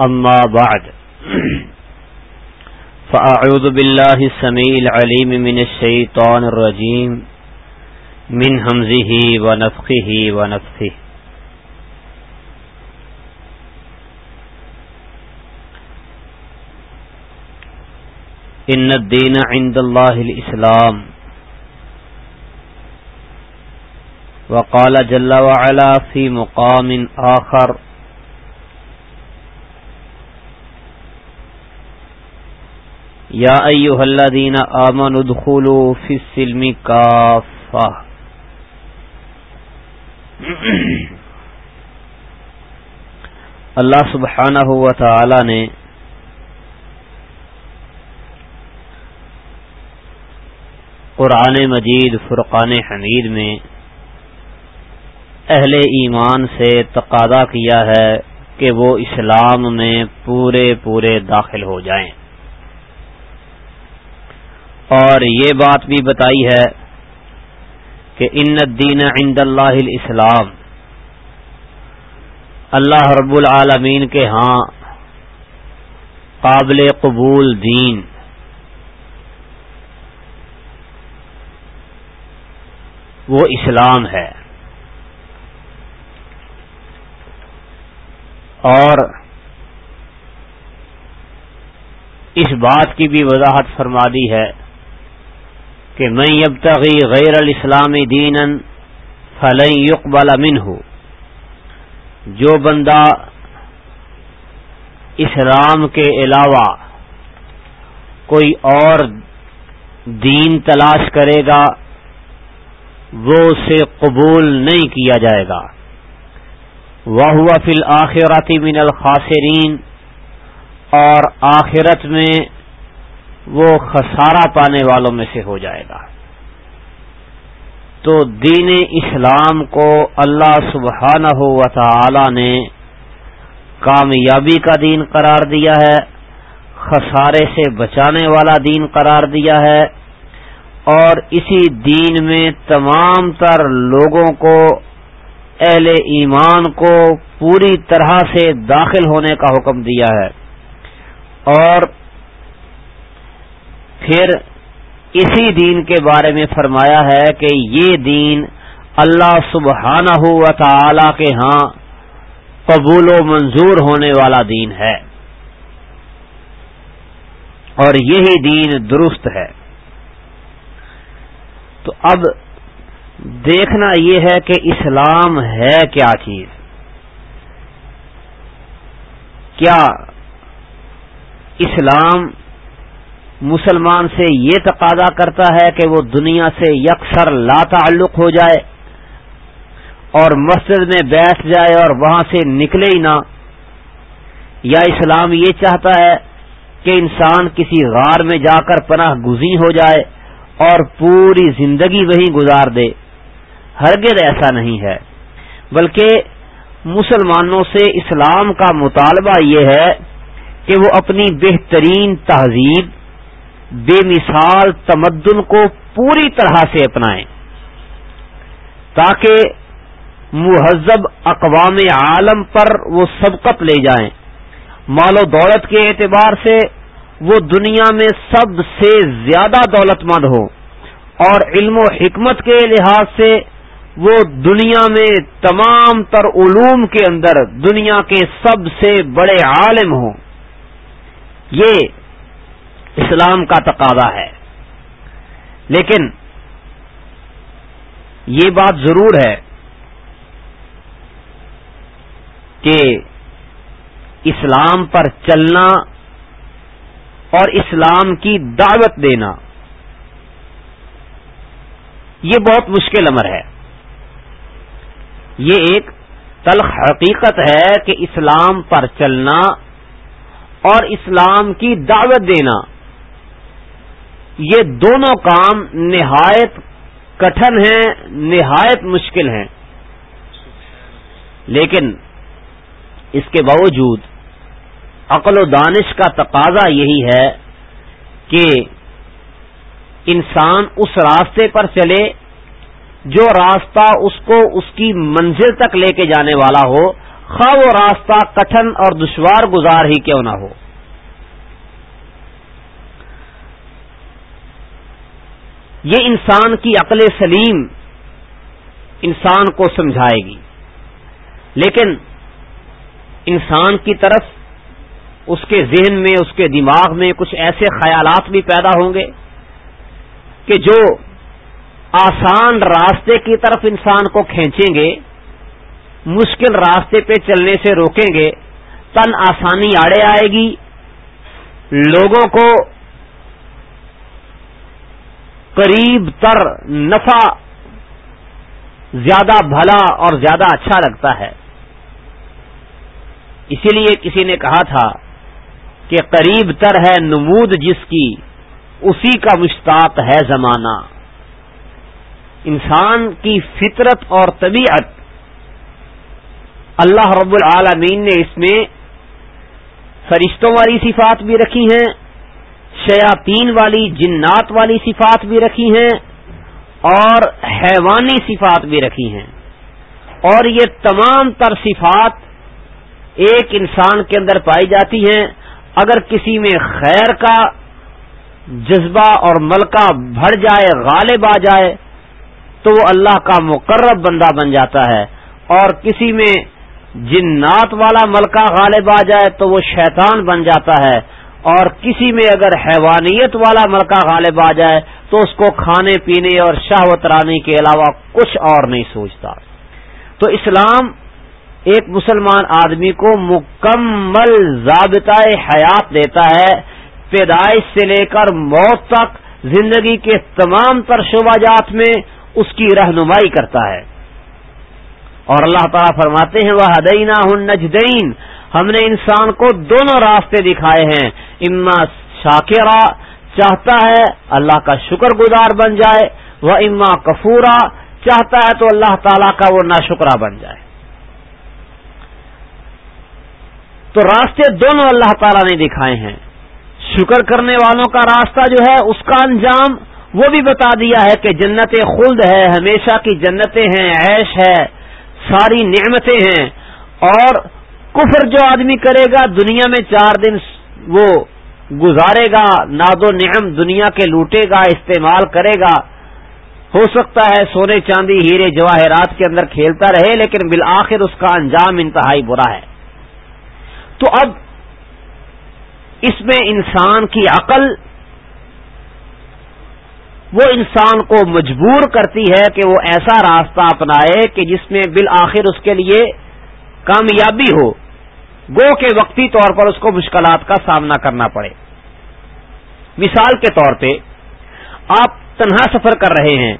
أما بعد. فأعوذ بالله السميع العليم من الشيطان الرجيم. من همزه ونفخه ونفخه. إن الدين عند الله الإسلام. وقال جل وعلا في مقام آخر یا ایوہ الذین آمنوا دخولوا فی السلم کافہ اللہ سبحانہ و تعالی نے قرآن مجید فرقان حمید میں اہل ایمان سے تقاضا کیا ہے کہ وہ اسلام میں پورے پورے داخل ہو جائیں۔ اور یہ بات بھی بتائی ہے کہ ان الدین عند اللہ الاسلام، اللہ رب العالمین کے ہاں قابل قبول دین۔ وہ اسلام ہے۔ اور اس بات کی بھی وضاحت فرما دی ہے کہ میں اب تغی غیر الاسلامی دین فلن يقبل منه جو بندہ اسلام کے علاوہ کوئی اور دین تلاش کرے گا، وہ اسے قبول نہیں کیا جائے گا۔ وہ فی الآخرتی من الخاسرین اور آخرت میں وہ خسارہ پانے والوں میں سے ہو جائے گا۔ تو دین اسلام کو اللہ سبحانہ و تعالی نے کامیابی کا دین قرار دیا ہے، خسارے سے بچانے والا دین قرار دیا ہے۔ اور اسی دین میں تمام تر لوگوں کو، اہل ایمان کو پوری طرح سے داخل ہونے کا حکم دیا ہے۔ اور پھر اسی دین کے بارے میں فرمایا ہے کہ یہ دین اللہ سبحانہ و تعالی کے ہاں قبول و منظور ہونے والا دین ہے۔ اور یہی دین درست ہے۔ تو اب دیکھنا یہ ہے کہ اسلام ہے کیا چیز۔ کیا اسلام مسلمان سے یہ تقاضا کرتا ہے کہ وہ دنیا سے یکسر لا تعلق ہو جائے اور مسجد میں بیٹھ جائے اور وہاں سے نکلے ہی نہ۔ یا اسلام یہ چاہتا ہے کہ انسان کسی غار میں جا کر پناہ گزی ہو جائے اور پوری زندگی وہیں گزار دے۔ ہرگز ایسا نہیں ہے۔ بلکہ مسلمانوں سے اسلام کا مطالبہ یہ ہے کہ وہ اپنی بہترین تہذیب بے مثال تمدن کو پوری طرح سے اپنائیں تاکہ مہذب اقوام عالم پر وہ سبقت لے جائیں۔ مال و دولت کے اعتبار سے وہ دنیا میں سب سے زیادہ دولت مند ہو اور علم و حکمت کے لحاظ سے وہ دنیا میں تمام تر علوم کے اندر دنیا کے سب سے بڑے عالم ہوں۔ یہ اسلام کا تقاضا ہے۔ لیکن یہ بات ضرور ہے کہ اسلام پر چلنا اور اسلام کی دعوت دینا یہ بہت مشکل امر ہے۔ یہ ایک تلخ حقیقت ہے کہ اسلام پر چلنا اور اسلام کی دعوت دینا یہ دونوں کام نہایت کٹھن ہیں، نہایت مشکل ہیں۔ لیکن اس کے باوجود عقل و دانش کا تقاضا یہی ہے کہ انسان اس راستے پر چلے جو راستہ اس کو اس کی منزل تک لے کے جانے والا ہو، خواہ وہ راستہ کٹھن اور دشوار گزار ہی کیوں نہ ہو۔ یہ انسان کی عقل سلیم انسان کو سمجھائے گی۔ لیکن انسان کی طرف اس کے ذہن میں، اس کے دماغ میں کچھ ایسے خیالات بھی پیدا ہوں گے کہ جو آسان راستے کی طرف انسان کو کھینچیں گے، مشکل راستے پہ چلنے سے روکیں گے، تن آسانی آڑے آئے گی، لوگوں کو قریب تر نفع زیادہ بھلا اور زیادہ اچھا لگتا ہے۔ اسی لیے کسی نے کہا تھا کہ قریب تر ہے نمود جس کی، اسی کا مشتاق ہے زمانہ۔ انسان کی فطرت اور طبیعت، اللہ رب العالمین نے اس میں فرشتوں والی صفات بھی رکھی ہیں۔ شیاطین والی، جنات والی صفات بھی رکھی ہیں اور حیوانی صفات بھی رکھی ہیں۔ اور یہ تمام تر صفات ایک انسان کے اندر پائی جاتی ہیں۔ اگر کسی میں خیر کا جذبہ اور ملکہ بڑھ جائے، غالب آ جائے، تو وہ اللہ کا مقرب بندہ بن جاتا ہے۔ اور کسی میں جنات والا ملکہ غالب آ جائے، تو وہ شیطان بن جاتا ہے۔ اور کسی میں اگر حیوانیت والا ملکہ غالب آ جائے تو اس کو کھانے پینے اور شہوت رانی کے علاوہ کچھ اور نہیں سوچتا۔ تو اسلام ایک مسلمان آدمی کو مکمل ضابطۂ حیات دیتا ہے، پیدائش سے لے کر موت تک، زندگی کے تمام تر شعبہ جات میں اس کی رہنمائی کرتا ہے۔ اور اللہ تعالیٰ فرماتے ہیں وہ ہدینہ نجدین ہم نے انسان کو دونوں راستے دکھائے ہیں۔ اما شاکرا چاہتا ہے اللہ کا شکر گزار بن جائے وہ اما کفورا چاہتا ہے تو اللہ تعالیٰ کا وہ ناشکرا بن جائے۔ تو راستے دونوں اللہ تعالیٰ نے دکھائے ہیں۔ شکر کرنے والوں کا راستہ جو ہے، اس کا انجام وہ بھی بتا دیا ہے کہ جنت خلد ہے، ہمیشہ کی جنتیں ہیں، عیش ہے، ساری نعمتیں ہیں۔ اور کفر جو آدمی کرے گا، دنیا میں چار دن وہ گزارے گا، ناد و نعم دنیا کے لوٹے گا، استعمال کرے گا۔ ہو سکتا ہے سونے چاندی ہیرے جواہرات کے اندر کھیلتا رہے، لیکن بالآخر اس کا انجام انتہائی برا ہے۔ تو اب اس میں انسان کی عقل، وہ انسان کو مجبور کرتی ہے کہ وہ ایسا راستہ اپنائے کہ جس میں بالآخر اس کے لیے کامیابی ہو۔ گو کے وقتی طور پر اس کو مشکلات کا سامنا کرنا پڑے۔ مثال کے طور پہ، آپ تنہا سفر کر رہے ہیں،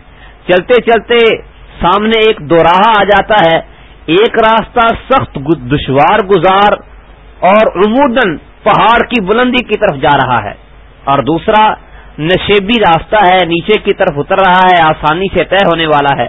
چلتے چلتے سامنے ایک دوراہا آ جاتا ہے، ایک راستہ سخت دشوار گزار اور عمودن پہاڑ کی بلندی کی طرف جا رہا ہے۔ اور دوسرا، نشیبی راستہ ہے، نیچے کی طرف اتر رہا ہے، آسانی سے طے ہونے والا ہے۔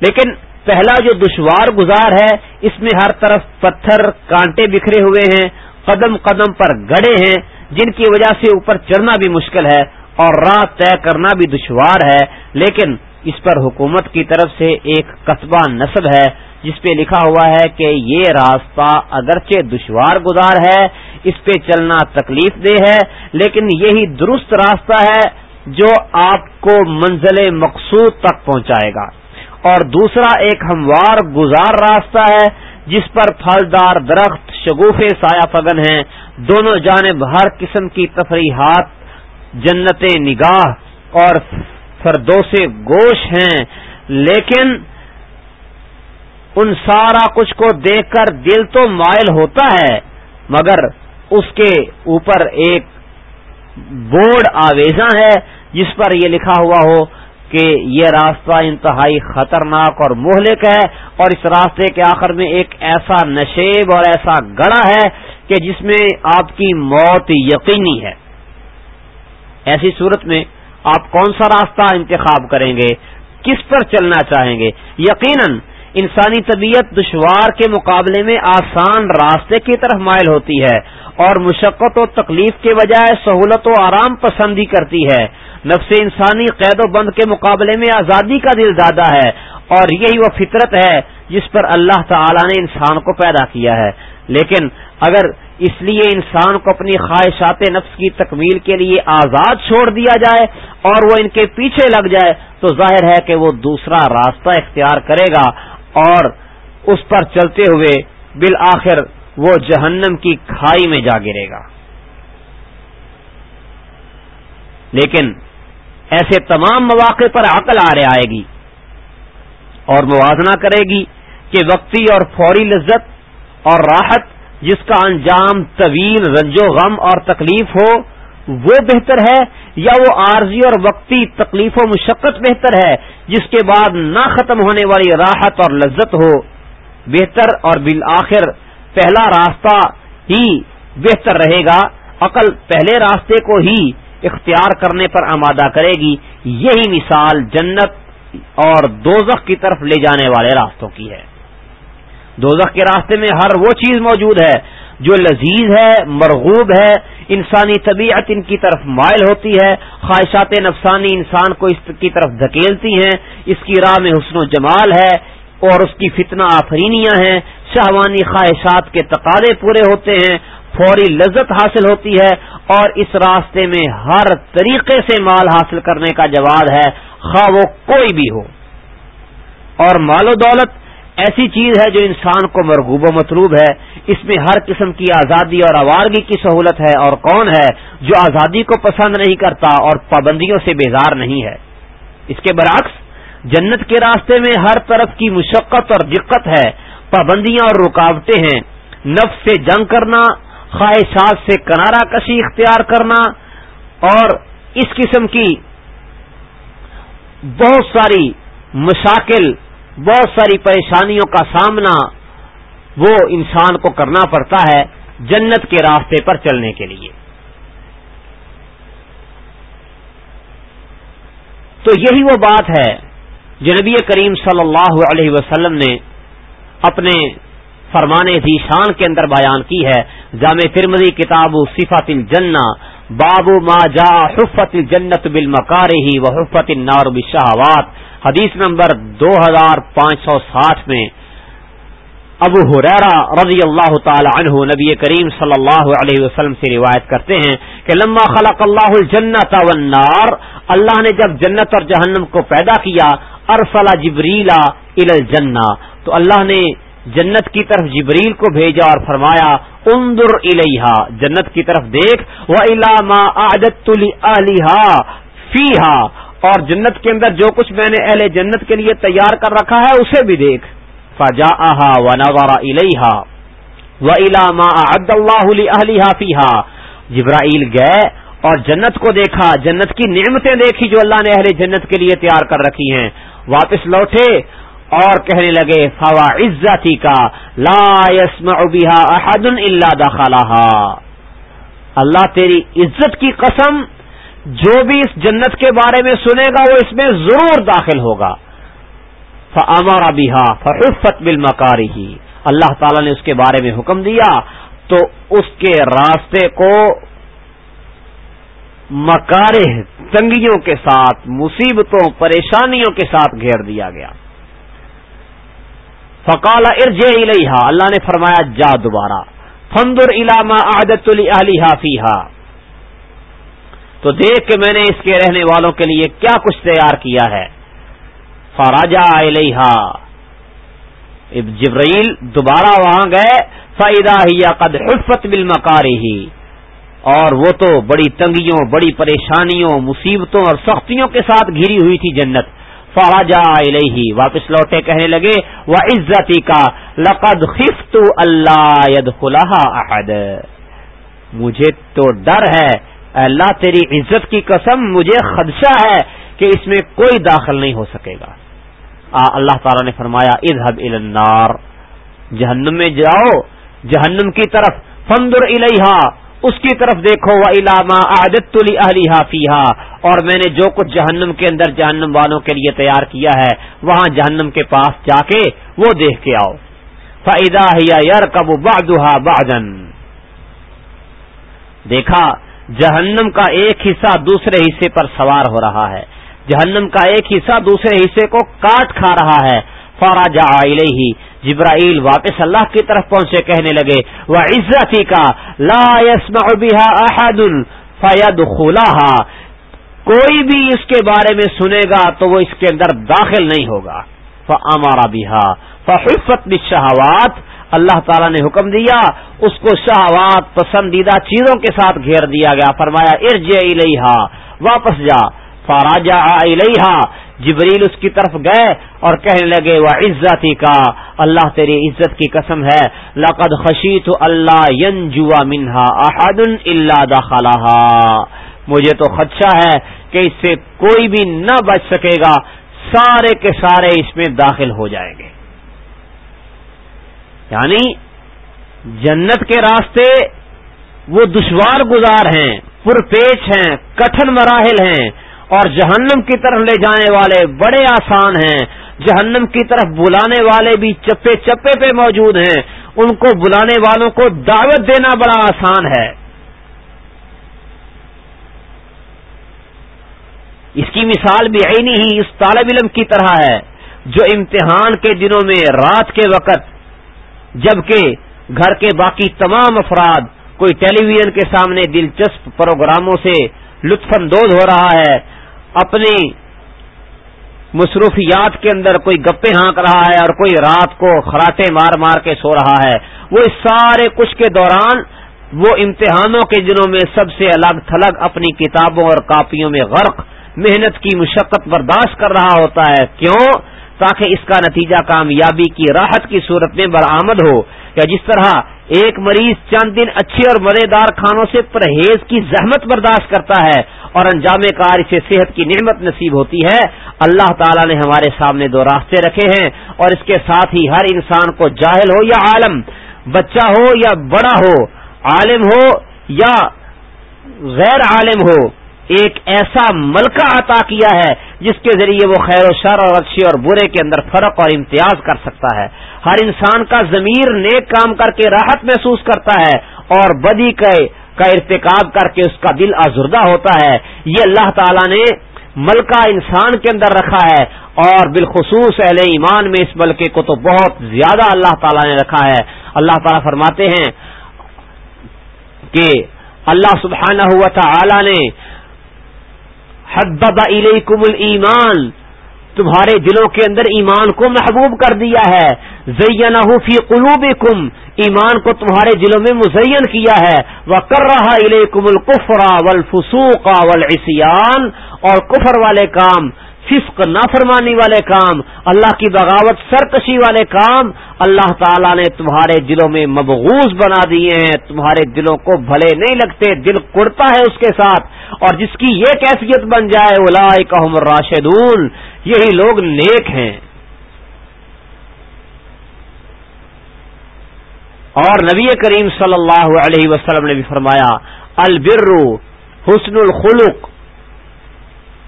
لیکن پہلا جو دشوار گزار ہے، اس میں ہر طرف پتھر، کانٹے بکھرے ہوئے ہیں، قدم قدم پر گڑے ہیں، جن کی وجہ سے اوپر چڑھنا بھی مشکل ہے اور راہ طے کرنا بھی دشوار ہے۔ لیکن اس پر حکومت کی طرف سے ایک قصبہ نصب ہے، جس پہ لکھا ہوا ہے کہ یہ راستہ اگرچہ دشوار گزار ہے، اس پہ چلنا تکلیف دہ ہے۔ لیکن یہی درست راستہ ہے جو آپ کو منزل مقصود تک پہنچائے گا۔ اور دوسرا ایک ہموار گزار راستہ ہے، جس پر پھلدار درخت، شگوفے، سایہ فگن ہیں۔ دونوں جانب ہر قسم کی تفریحات جنت نگاہ اور فردو سے گوش ہیں۔ لیکن ان سارا کچھ کو دیکھ کر دل تو مائل ہوتا ہے، مگر اس کے اوپر ایک بورڈ آویزاں ہے، جس پر یہ لکھا ہوا ہو کہ یہ راستہ انتہائی خطرناک اور مہلک ہے اور اس راستے کے آخر میں ایک ایسا نشیب اور ایسا گڑا ہے کہ جس میں آپ کی موت یقینی ہے۔ ایسی صورت میں آپ کون سا راستہ انتخاب کریں گے؟ کس پر چلنا چاہیں گے؟ یقیناً انسانی طبیعت دشوار کے مقابلے میں آسان راستے کی طرف مائل ہوتی ہے اور مشقت و تکلیف کے بجائے سہولت و آرام پسندی کرتی ہے۔ نفس انسانی قید و بند کے مقابلے میں آزادی کا دل دادا ہے اور یہی وہ فطرت ہے جس پر اللہ تعالی نے انسان کو پیدا کیا ہے۔ لیکن اگر اس لیے انسان کو اپنی خواہشات نفس کی تکمیل کے لیے آزاد چھوڑ دیا جائے اور وہ ان کے پیچھے لگ جائے، تو ظاہر ہے کہ وہ دوسرا راستہ اختیار کرے گا اور اس پر چلتے ہوئے بالآخر وہ جہنم کی کھائی میں جا گرے گا۔ لیکن ایسے تمام مواقع پر عقل آ رہے آئے گی اور موازنہ کرے گی کہ وقتی اور فوری لذت اور راحت جس کا انجام طویل رنج و غم اور تکلیف ہو، وہ بہتر ہے یا وہ عارضی اور وقتی تکلیف و مشقت بہتر ہے جس کے بعد نہ ختم ہونے والی راحت اور لذت ہو؟ بہتر اور بالآخر پہلا راستہ ہی بہتر رہے گا، عقل پہلے راستے کو ہی اختیار کرنے پر آمادہ کرے گی، یہی مثال جنت اور دوزخ کی طرف لے جانے والے راستوں کی ہے۔ دوزخ کے راستے میں ہر وہ چیز موجود ہے جو لذیذ ہے، مرغوب ہے، انسانی طبیعت ان کی طرف مائل ہوتی ہے، خواہشات نفسانی انسان کو اس کی طرف دھکیلتی ہیں، اس کی راہ میں حسن و جمال ہے اور اس کی فتنہ آفرینیاں ہیں، شہوانی خواہشات کے تقاضے پورے ہوتے ہیں فوری لذت حاصل ہوتی ہے اور اس راستے میں ہر طریقے سے مال حاصل کرنے کا جواب ہے، خواہ وہ کوئی بھی ہو۔ اور مال و دولت ایسی چیز ہے جو انسان کو مرغوب و مطلوب ہے۔ اس میں ہر قسم کی آزادی اور آوارگی کی سہولت ہے اور کون ہے جو آزادی کو پسند نہیں کرتا اور پابندیوں سے بیزار نہیں ہے۔ اس کے برعکس، جنت کے راستے میں ہر طرف کی مشقت اور دقت ہے۔ پابندیاں اور رکاوٹیں ہیں۔ نفس سے جنگ کرنا خواہشات سے کنارہ کشی اختیار کرنا اور اس قسم کی بہت ساری مشاکل، بہت ساری پریشانیوں کا سامنا وہ انسان کو کرنا پڑتا ہے جنت کے راستے پر چلنے کے لیے۔ تو یہی وہ بات ہے جو نبی کریم صلی اللہ علیہ وسلم نے اپنے فرمان ذیشان کے اندر بیان کی ہے۔ جامع ترمدی کتاب صفت الجنہ، باب ما جا حفت الجنت بالمکار ہی و حفت النار بالشہوات۔ حدیث نمبر دو ہزار پانچ سو ساٹھ میں ابو حریرا رضی اللہ تعالی عنہ نبی کریم صلی اللہ علیہ وسلم سے روایت کرتے ہیں کہ لما خلق اللہ الجنت والنار، اللہ نے جب جنت اور جہنم کو پیدا کیا ارسلہ جبریلا الجنہ۔ تو اللہ نے جنت کی طرف جبریل کو بھیجا اور فرمایا اندر الیہا، جنت کی طرف دیکھ وہ علامہ عادت فی اور جنت کے اندر جو کچھ میں نے اہل جنت کے لیے تیار کر رکھا ہے، اسے بھی دیکھ۔ فجا و نوارا الحا و علامہ عد اللہ فیحا جبرائیل گئے اور جنت کو دیکھا، جنت کی نعمتیں دیکھی جو اللہ نے اہل جنت کے لیے تیار کر رکھی ہیں۔ واپس لوٹے اور کہنے لگے فوا عزتی کا لا يسمع بها احد الا دخلها اللہ تیری عزت کی قسم جو بھی اس جنت کے بارے میں سنے گا وہ اس میں ضرور داخل ہوگا. فامر بها فحفت بالمکاری ہی اللہ تعالی نے اس کے بارے میں حکم دیا تو اس کے راستے کو مکارے تنگیوں کے ساتھ، مصیبتوں، پریشانیوں کے ساتھ گھیر دیا گیا۔ فقال ارجع الیہا اللہ نے فرمایا، جا دوبارہ۔ فندر علامہ عادت الحا فیحا تو دیکھ کے میں نے اس کے رہنے والوں کے لیے کیا کچھ تیار کیا ہے۔ فراجا الیہا جبرائیل دوبارہ وہاں گئے۔ فائدہ ہی قد حفت بالمکاری ہی اور وہ تو بڑی تنگیوں، بڑی پریشانیوں، مصیبتوں اور سختیوں کے ساتھ گھری ہوئی تھی جنت۔ فراجا الیہ واپس لوٹے کہنے لگے وہ عزتی کا لقد خفت اللہ احد مجھے تو ڈر ہے، اللہ تیری عزت کی قسم مجھے خدشہ ہے کہ اس میں کوئی داخل نہیں ہو سکے گا۔ اللہ تعالی نے فرمایا ادہب النار۔ جہنم میں جاؤ، جہنم کی طرف فندر الیہا اس کی طرف دیکھو وہ علامہ عادت علی فیحا اور میں نے جو کچھ جہنم کے اندر جہنم والوں کے لیے تیار کیا ہے، وہاں جہنم کے پاس جا کے وہ دیکھ کے آؤ۔ فائدہ یار کب بادہ بادن دیکھا، جہنم کا ایک حصہ دوسرے حصے پر سوار ہو رہا ہے۔ جہنم کا ایک حصہ دوسرے حصے کو کاٹ کھا رہا ہے۔ فارا جا جبرائیل واپس اللہ کی طرف پہنچے، کہنے لگے وہ عزتی کا لا يسمع بها احد فید کوئی بھی اس کے بارے میں سنے گا تو وہ اس کے اندر داخل نہیں ہوگا۔ فمارا بہا فحفت شہوات اللہ تعالیٰ نے حکم دیا، اس کو شہوات، پسندیدہ چیزوں کے ساتھ گھیر دیا گیا۔ فرمایا ارج الحا واپس جا۔ فاراجا الحا جبریل اس کی طرف گئے اور کہنے لگے وہ عزت ہی کا اللہ تیری عزت کی قسم ہے۔ لقد خشی تو اللہ ینجوا منہا احد اللہ دخلہ مجھے تو خدشہ ہے کہ اس سے کوئی بھی نہ بچ سکے گا، سارے کے سارے اس میں داخل ہو جائیں گے۔ یعنی جنت کے راستے وہ دشوار گزار ہیں، پرپیچ ہیں کٹن مراحل ہیں۔ اور جہنم کی طرف لے جانے والے بڑے آسان ہیں۔ جہنم کی طرف بلانے والے بھی چپے چپے پہ موجود ہیں۔ ان کو بلانے والوں کو دعوت دینا بڑا آسان ہے۔ اس کی مثال بھی عینی ہی اس طالب علم کی طرح ہے، جو امتحان کے دنوں میں رات کے وقت، جبکہ گھر کے باقی تمام افراد، کوئی ٹیلی ویژن کے سامنے دلچسپ پروگراموں سے لطف اندوز ہو رہا ہے۔ اپنی مصروفیات کے اندر کوئی گپے ہانک رہا ہے اور کوئی رات کو خراٹے مار مار کے سو رہا ہے۔ وہ اس سارے کچھ کے دوران وہ امتحانوں کے دنوں میں سب سے الگ تھلگ اپنی کتابوں اور کاپیوں میں غرق، محنت کی مشقت برداشت کر رہا ہوتا ہے۔ کیوں؟ تاکہ اس کا نتیجہ کامیابی کی راحت کی صورت میں برآمد ہو یا جس طرح ایک مریض چند دن اچھے اور مزیدار کھانوں سے پرہیز کی زحمت برداشت کرتا ہے اور انجام کار اسے صحت کی نعمت نصیب ہوتی ہے، اللہ تعالیٰ نے ہمارے سامنے دو راستے رکھے ہیں اور اس کے ساتھ ہی ہر انسان کو جاہل ہو یا عالم، بچہ ہو یا بڑا ہو، عالم ہو یا غیر عالم ہو۔ ایک ایسا ملکہ عطا کیا ہے جس کے ذریعے وہ خیر و شر اور اچھے اور برے کے اندر فرق اور امتیاز کر سکتا ہے۔ ہر انسان کا ضمیر نیک کام کر کے راحت محسوس کرتا ہے اور بدی کا ارتکاب کر کے اس کا دل آزردہ ہوتا ہے۔ یہ اللہ تعالی نے ملکہ انسان کے اندر رکھا ہے اور بالخصوص اہل ایمان میں اس ملکے کو تو بہت زیادہ اللہ تعالیٰ نے رکھا ہے۔ اللہ تعالیٰ فرماتے ہیں کہ اللہ سبحانہ ہوا تھا نے حبب الیکم الایمان تمہارے دلوں کے اندر ایمان کو محبوب کر دیا ہے. زینہ فی قلوبکم. ایمان کو تمہارے دلوں میں مزین کیا ہے. وہ کر رہا الیکم القفرا والفسوق والعصیان اور کفر والے کام فسق نافرمانی والے کام، اللہ کی بغاوت سرکشی والے کام، اللہ تعالیٰ نے تمہارے دلوں میں مبغوز بنا دیے ہیں، تمہارے دلوں کو بھلے نہیں لگتے، دل کڑتا ہے اس کے ساتھ۔ اور جس کی یہ کیفیت بن جائے اولا راشدون یہی لوگ نیک ہیں۔ اور نبی کریم صلی اللہ علیہ وسلم نے بھی فرمایا البر حسن الخلق،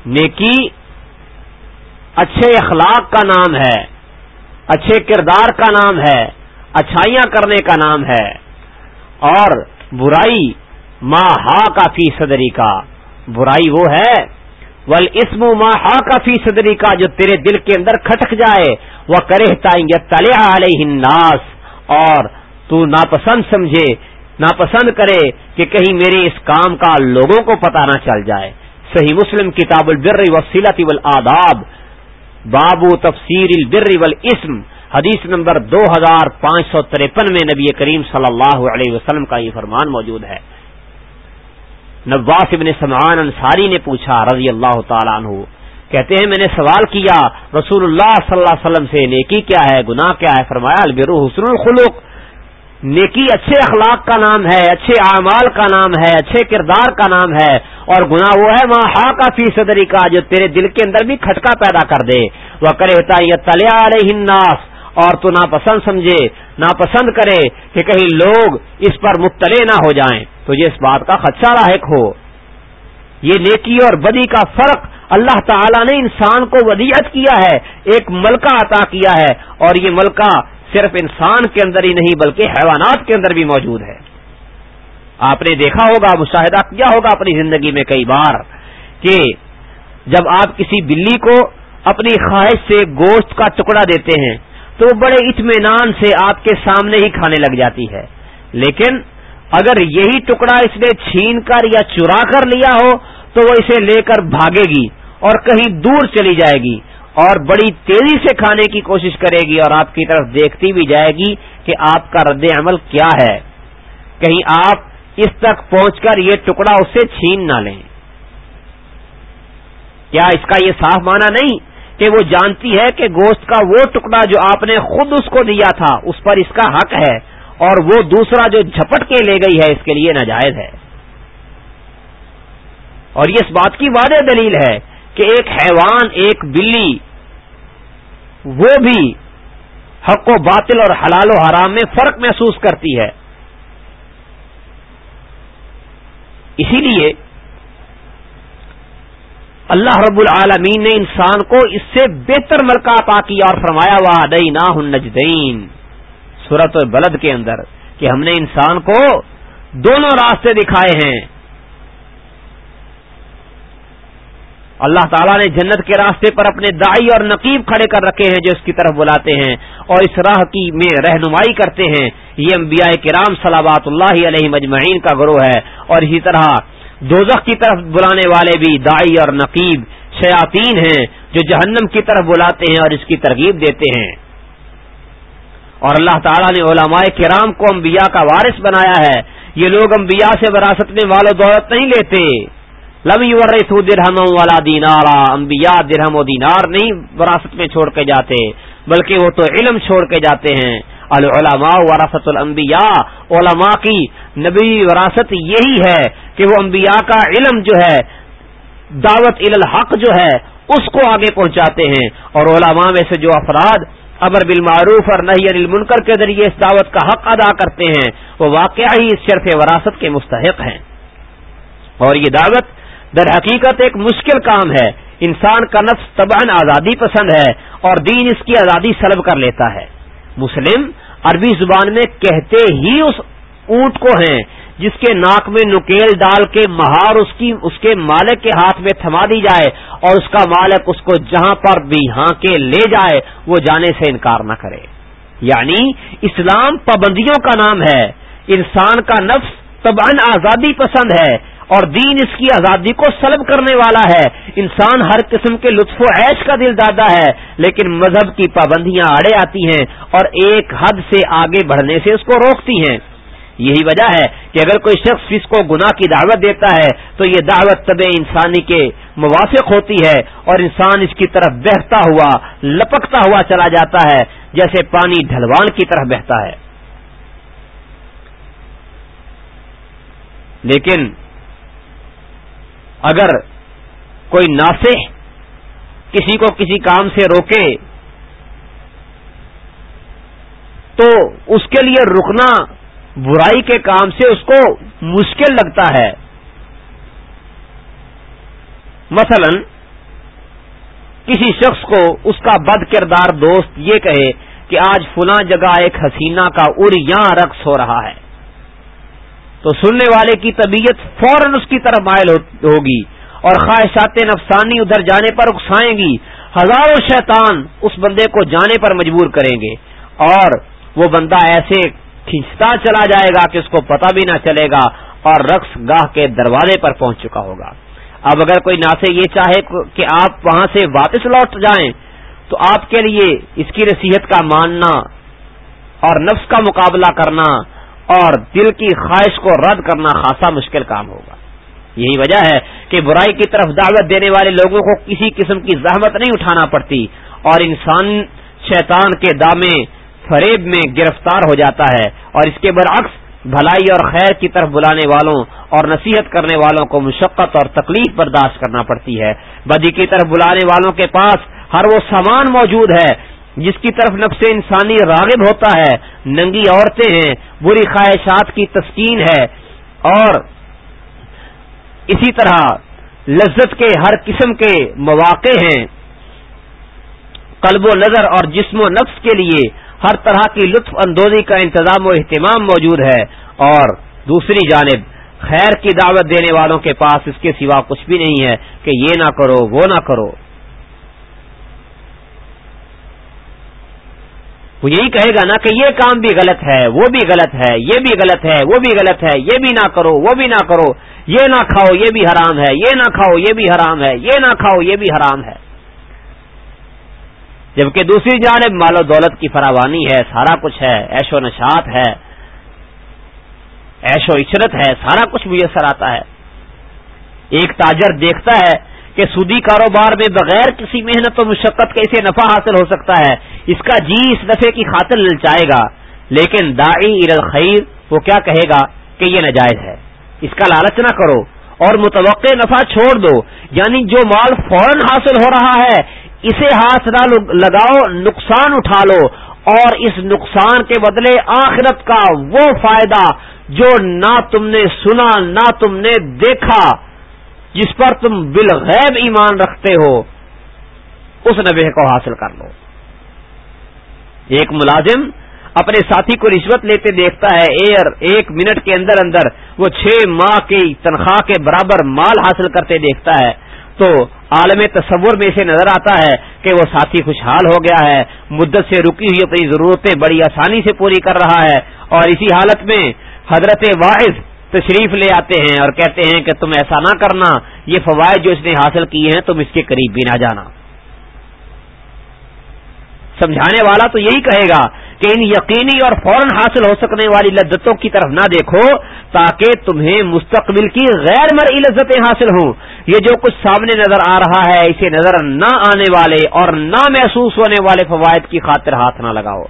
نیکی اچھے اخلاق کا نام ہے، اچھے کردار کا نام ہے، اچھائیاں کرنے کا نام ہے۔ اور برائی ماں ہا کا فی صدری کا، برائی وہ ہے، ول اسم ماں ہا کا فی صدری کا جو تیرے دل کے اندر کھٹک جائے۔ وہ کرے تائیں گے تلے الناس۔ اور تو ناپسند سمجھے، ناپسند کرے کہ کہیں میرے اس کام کا لوگوں کو پتہ نہ چل جائے۔ صحیح مسلم کتاب البر وسیلت والآداب۔ بابو تفسیر البر والاسم، حدیث نمبر دو ہزار پانچ سو تریپن میں نبی کریم صلی اللہ علیہ وسلم کا یہ فرمان موجود ہے۔ نواس ابن سمعان انصاری نے پوچھا رضی اللہ تعالیٰ عنہ، کہتے ہیں میں نے سوال کیا، رسول اللہ صلی اللہ علیہ وسلم سے نیکی کیا ہے، گناہ کیا ہے؟ فرمایا، البر حسن الخلق۔ نیکی اچھے اخلاق کا نام ہے، اچھے اعمال کا نام ہے، اچھے کردار کا نام ہے، اور گنا وہ ہے وہاں ہا کا فی صدری کا جو تیرے دل کے اندر بھی کھٹکا پیدا کر دے۔ وہ کرے ہوتا یہ تلیا الناس، اور تو ناپسند سمجھے، ناپسند کرے کہ کہیں لوگ اس پر مبتلے نہ ہو جائیں۔ تو یہ اس بات کا خدشہ لاحق ہو۔ یہ نیکی اور بدی کا فرق اللہ تعالی نے انسان کو ودیعت کیا ہے، ایک ملکہ عطا کیا ہے، اور یہ ملکہ صرف انسان کے اندر ہی نہیں بلکہ حیوانات کے اندر بھی موجود ہے۔ آپ نے دیکھا ہوگا، مشاہدہ کیا ہوگا اپنی زندگی میں کئی بار کہ جب آپ کسی بلی کو اپنی خواہش سے گوشت کا ٹکڑا دیتے ہیں تو وہ بڑے اطمینان سے آپ کے سامنے ہی کھانے لگ جاتی ہے۔ لیکن اگر یہی ٹکڑا اس نے چھین کر یا چرا کر لیا ہو تو وہ اسے لے کر بھاگے گی اور کہیں دور چلی جائے گی۔ اور بڑی تیزی سے کھانے کی کوشش کرے گی اور آپ کی طرف دیکھتی بھی جائے گی کہ آپ کا رد عمل کیا ہے۔ کہیں آپ اس تک پہنچ کر یہ ٹکڑا اس سے چھین نہ لیں۔ کیا اس کا یہ صاف مانا نہیں کہ وہ جانتی ہے کہ گوشت کا وہ ٹکڑا جو آپ نے خود اس کو دیا تھا، اس پر اس کا حق ہے اور وہ دوسرا جو جھپٹ کے لے گئی ہے، اس کے لیے ناجائز ہے۔ اور یہ اس بات کی واضح دلیل ہے کہ ایک حیوان، ایک بلی وہ بھی حق و باطل اور حلال و حرام میں فرق محسوس کرتی ہے۔ اسی لیے اللہ رب العالمین نے انسان کو اس سے بہتر ملکہ عطا کیا اور فرمایا وا دئی نا نجدین سورت بلد کے اندر کہ ہم نے انسان کو دونوں راستے دکھائے ہیں۔ اللہ تعالیٰ نے جنت کے راستے پر اپنے دائی اور نقیب کھڑے کر رکھے ہیں جو اس کی طرف بلاتے ہیں اور اس راہ کی میں رہنمائی کرتے ہیں۔ یہ انبیاء کرام صلابات اللہ علیہ مجمعین کا گروہ ہے اور اسی طرح دوزخ کی طرف بلانے والے بھی دائی اور نقیب شیاطین ہیں جو جہنم کی طرف بلاتے ہیں اور اس کی ترغیب دیتے ہیں۔ اور اللہ تعالیٰ نے علماء کرام کو انبیاء کا وارث بنایا ہے۔ یہ لوگ انبیاء سے وراثت میں وال و دولت نہیں لیتے۔ لم یورثو درہم والا دینارا انبیاء درہم و دینار نہیں وراثت میں چھوڑ کے جاتے، بلکہ وہ تو علم چھوڑ کے جاتے ہیں۔ العلماء وراثت الانبیاء، علماء کی نبی وراثت یہی ہے کہ وہ انبیاء کا علم جو ہے، دعوت الحق جو ہے، اس کو آگے پہنچاتے ہیں۔ اور علماء میں سے جو افراد امر بالمعروف اور نہیں انل منکر کے ذریعے اس دعوت کا حق ادا کرتے ہیں، وہ واقعہ ہی اس شرف وراثت کے مستحق ہیں۔ اور یہ دعوت در حقیقت ایک مشکل کام ہے۔ انسان کا نفس طبعا آزادی پسند ہے اور دین اس کی آزادی سلب کر لیتا ہے۔ مسلم عربی زبان میں کہتے ہی اس اونٹ کو ہیں جس کے ناک میں نکیل ڈال کے مہار اس کی اس کے مالک کے ہاتھ میں تھما دی جائے اور اس کا مالک اس کو جہاں پر بھی ہاں کے لے جائے وہ جانے سے انکار نہ کرے۔ یعنی اسلام پابندیوں کا نام ہے۔ انسان کا نفس طبعا آزادی پسند ہے۔ اور دین اس کی آزادی کو سلب کرنے والا ہے۔ انسان ہر قسم کے لطف و عیش کا دل دادا ہے، لیکن مذہب کی پابندیاں آڑے آتی ہیں اور ایک حد سے آگے بڑھنے سے اس کو روکتی ہیں۔ یہی وجہ ہے کہ اگر کوئی شخص اس کو گناہ کی دعوت دیتا ہے، تو یہ دعوت طب انسانی کے موافق ہوتی ہے اور انسان اس کی طرف بہتا ہوا، لپکتا ہوا چلا جاتا ہے، جیسے پانی ڈھلوان کی طرف بہتا ہے۔ لیکن اگر کوئی ناسح کسی کو کسی کام سے روکے تو اس کے لیے رکنا برائی کے کام سے اس کو مشکل لگتا ہے۔ مثلا کسی شخص کو اس کا بد کردار دوست یہ کہے کہ آج فلاں جگہ ایک حسینہ کا ار یہاں رقص ہو رہا ہے۔ تو سننے والے کی طبیعت فوراً اس کی طرف مائل ہوگی اور خواہشات نفسانی ادھر جانے پر اکسائیں گی۔ ہزاروں شیطان اس بندے کو جانے پر مجبور کریں گے اور وہ بندہ ایسے کھینچتا چلا جائے گا کہ اس کو پتہ بھی نہ چلے گا اور رقص گاہ کے دروازے پر پہنچ چکا ہوگا۔ اب اگر کوئی ناسے یہ چاہے کہ آپ وہاں سے واپس لوٹ جائیں تو آپ کے لیے اس کی نصیحت کا ماننا اور نفس کا مقابلہ کرنا اور دل کی خواہش کو رد کرنا خاصا مشکل کام ہوگا۔ یہی وجہ ہے کہ برائی کی طرف دعوت دینے والے لوگوں کو کسی قسم کی زحمت نہیں اٹھانا پڑتی اور انسان شیطان کے دامے فریب میں گرفتار ہو جاتا ہے اور اس کے برعکس بھلائی اور خیر کی طرف بلانے والوں اور نصیحت کرنے والوں کو مشقت اور تکلیف برداشت کرنا پڑتی ہے۔ بدی کی طرف بلانے والوں کے پاس ہر وہ سامان موجود ہے جس کی طرف نفس انسانی راغب ہوتا ہے، ننگی عورتیں ہیں، بری خواہشات کی تسکین ہے، اور اسی طرح لذت کے ہر قسم کے مواقع ہیں۔ قلب و نظر اور جسم و نفس کے لیے ہر طرح کی لطف اندوزی کا انتظام و اہتمام موجود ہے۔ اور دوسری جانب، خیر کی دعوت دینے والوں کے پاس اس کے سوا کچھ بھی نہیں ہے کہ یہ نہ کرو، وہ نہ کرو۔ وہ یہی کہے گا نا کہ یہ کام بھی غلط ہے، وہ بھی غلط ہے، یہ بھی غلط ہے، وہ بھی غلط ہے، یہ بھی نہ کرو، وہ بھی نہ کرو، یہ نہ کھاؤ، یہ بھی حرام ہے، یہ نہ کھاؤ، یہ بھی حرام ہے، یہ نہ کھاؤ، یہ بھی حرام ہے۔ جبکہ دوسری جانب مال و دولت کی فراوانی ہے، سارا کچھ ہے ایش و نشات ہے ایش و عشرت ہے، سارا کچھ میسر آتا ہے۔ ایک تاجر دیکھتا ہے کہ سودی کاروبار میں بغیر کسی محنت و مشقت کے اسے نفع حاصل ہو سکتا ہے، اس کا جی اس نفے کی خاطر للچائے گا، لیکن دائی الخیر، وہ کیا کہے گا کہ یہ ناجائز ہے۔ اس کا لالچ نہ کرو اور متوقع نفع چھوڑ دو یعنی جو مال فوراً حاصل ہو رہا ہے، اسے ہاتھ نہ لگاؤ، نقصان اٹھا لو۔ اور اس نقصان کے بدلے آخرت کا وہ فائدہ جو نہ تم نے سنا، نہ تم نے دیکھا۔ جس پر تم بالغیب ایمان رکھتے ہو، اس نبے کو حاصل کر لو۔ ایک ملازم اپنے ساتھی کو رشوت لیتے دیکھتا ہے، ایئر ایک منٹ کے اندر اندر وہ چھ ماہ کی تنخواہ کے برابر مال حاصل کرتے دیکھتا ہے۔ تو عالم تصور میں سے نظر آتا ہے کہ وہ ساتھی خوشحال ہو گیا ہے، مدت سے رکی ہوئی اپنی ضرورتیں بڑی آسانی سے پوری کر رہا ہے۔ اور اسی حالت میں حضرت واحد تشریف لے آتے ہیں اور کہتے ہیں کہ تم ایسا نہ کرنا، یہ فوائد جو اس نے حاصل کیے ہیں، تم اس کے قریب بھی نہ جانا۔ سمجھانے والا تو یہی کہے گا کہ ان یقینی اور فوراً حاصل ہو سکنے والی لذتوں کی طرف نہ دیکھو، تاکہ تمہیں مستقبل کی غیر مرئی لذتیں حاصل ہوں۔ یہ جو کچھ سامنے نظر آ رہا ہے، اسے نظر نہ آنے والے اور نہ محسوس ہونے والے فوائد کی خاطر ہاتھ نہ لگاؤ۔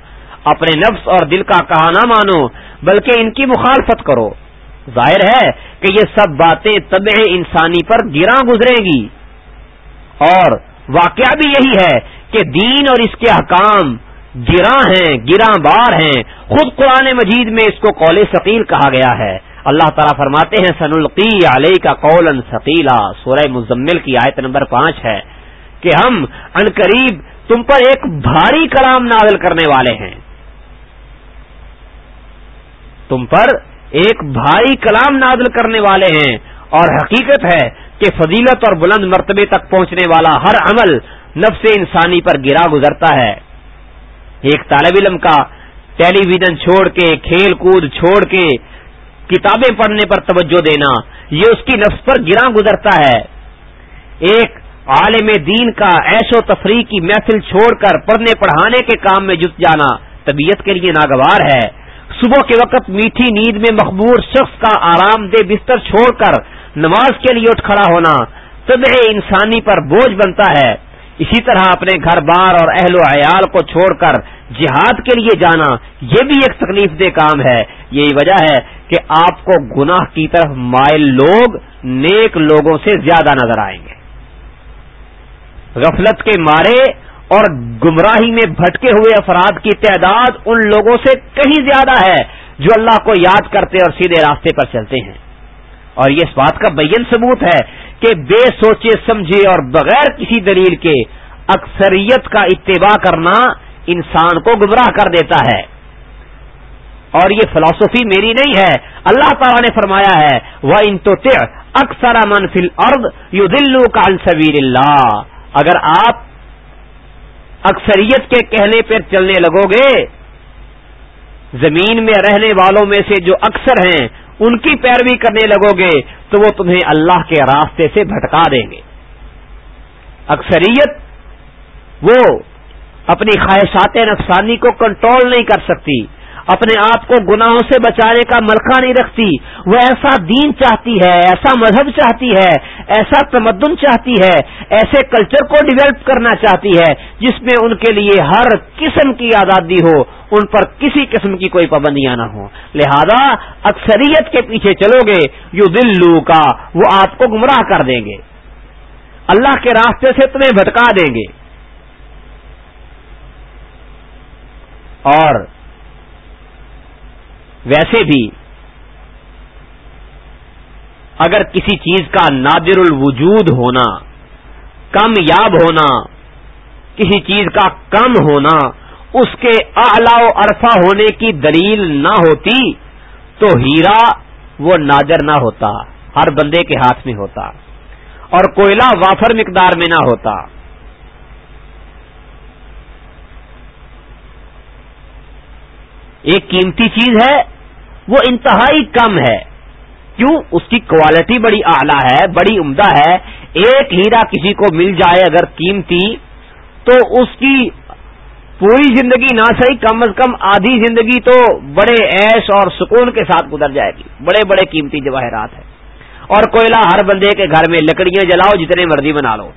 اپنے نفس اور دل کا کہا نہ مانو، بلکہ ان کی مخالفت کرو۔ ظاہر ہے کہ یہ سب باتیں طبع انسانی پر گراں گزرے گی۔ اور واقعہ بھی یہی ہے کہ دین اور اس کے حکام گراں ہیں، گراں بار ہیں۔ خود قرآن مجید میں اس کو قول ثقیل کہا گیا ہے۔ اللہ تعالیٰ فرماتے ہیں سن القی علیہ کا قول ثقیلا۔ سورہ مزمل کی آیت نمبر پانچ ہے کہ ہم ان قریب تم پر ایک بھاری کلام نازل کرنے والے ہیں۔ تم پر ایک بھائی کلام نازل کرنے والے ہیں اور حقیقت ہے کہ فضیلت اور بلند مرتبے تک پہنچنے والا ہر عمل نفس انسانی پر گرا گزرتا ہے۔ ایک طالب علم کا ٹیلی ویژن چھوڑ کے، کھیل کود چھوڑ کے کتابیں پڑھنے پر توجہ دینا، یہ اس کی نفس پر گرا گزرتا ہے۔ ایک عالم دین کا ایش و تفریح کی محفل چھوڑ کر پڑھنے پڑھانے کے کام میں جت جانا طبیعت کے لیے ناگوار ہے۔ صبح کے وقت میٹھی نیند میں مقبور شخص کا آرام دہ بستر چھوڑ کر نماز کے لیے اٹھ کھڑا ہونا طبع انسانی پر بوجھ بنتا ہے۔ اسی طرح اپنے گھر بار اور اہل و عیال کو چھوڑ کر جہاد کے لیے جانا یہ بھی ایک تکلیف دہ کام ہے۔ یہی وجہ ہے کہ آپ کو گناہ کی طرف مائل لوگ نیک لوگوں سے زیادہ نظر آئیں گے۔ غفلت کے مارے اور گمراہی میں بھٹکے ہوئے افراد کی تعداد ان لوگوں سے کہیں زیادہ ہے جو اللہ کو یاد کرتے اور سیدھے راستے پر چلتے ہیں۔ اور یہ اس بات کا بین ثبوت ہے کہ بے سوچے سمجھے اور بغیر کسی دلیل کے اکثریت کا اتباع کرنا انسان کو گمراہ کر دیتا ہے۔ اور یہ فلاسفی میری نہیں ہے۔ اللہ تعالیٰ نے فرمایا ہے وہ ان تو اکثر منفل ارد یو دلو کا الصویر اللہ اگر آپ اکثریت کے کہنے پر چلنے لگو گے۔ زمین میں رہنے والوں میں سے جو اکثر ہیں، ان کی پیروی کرنے لگو گے تو وہ تمہیں اللہ کے راستے سے بھٹکا دیں گے۔ اکثریت وہ اپنی خواہشات نفسانی کو کنٹرول نہیں کر سکتی۔ اپنے آپ کو گناہوں سے بچانے کا ملکہ نہیں رکھتی۔ وہ ایسا دین چاہتی ہے، ایسا مذہب چاہتی ہے، ایسا تمدن چاہتی ہے، ایسے کلچر کو ڈیولپ کرنا چاہتی ہے جس میں ان کے لیے ہر قسم کی آزادی ہو، ان پر کسی قسم کی کوئی پابندیاں نہ ہوں۔ لہذا اکثریت کے پیچھے چلو گے یو دلو کا وہ آپ کو گمراہ کر دیں گے۔ اللہ کے راستے سے تمہیں بھٹکا دیں گے۔ اور ویسے بھی اگر کسی چیز کا نادر الوجود ہونا کم یاب ہونا، کسی چیز کا کم ہونا، اس کے اعلی و عرفہ ہونے کی دلیل نہ ہوتی، تو ہیرا وہ نادر نہ ہوتا، ہر بندے کے ہاتھ میں ہوتا، اور کوئلہ وافر مقدار میں نہ ہوتا۔ ایک قیمتی چیز ہے وہ انتہائی کم ہے۔ کیوں؟ اس کی کوالٹی بڑی اعلیٰ ہے، بڑی عمدہ ہے۔ ایک ہیرا کسی کو مل جائے اگر قیمتی، تو اس کی پوری زندگی نہ صحیح، کم از کم آدھی زندگی تو بڑے ایش اور سکون کے ساتھ گزر جائے گی۔ بڑے بڑے قیمتی جواہرات ہیں۔ اور کوئلہ ہر بندے کے گھر میں لکڑیاں جلاؤ جتنے مرضی بنا لو۔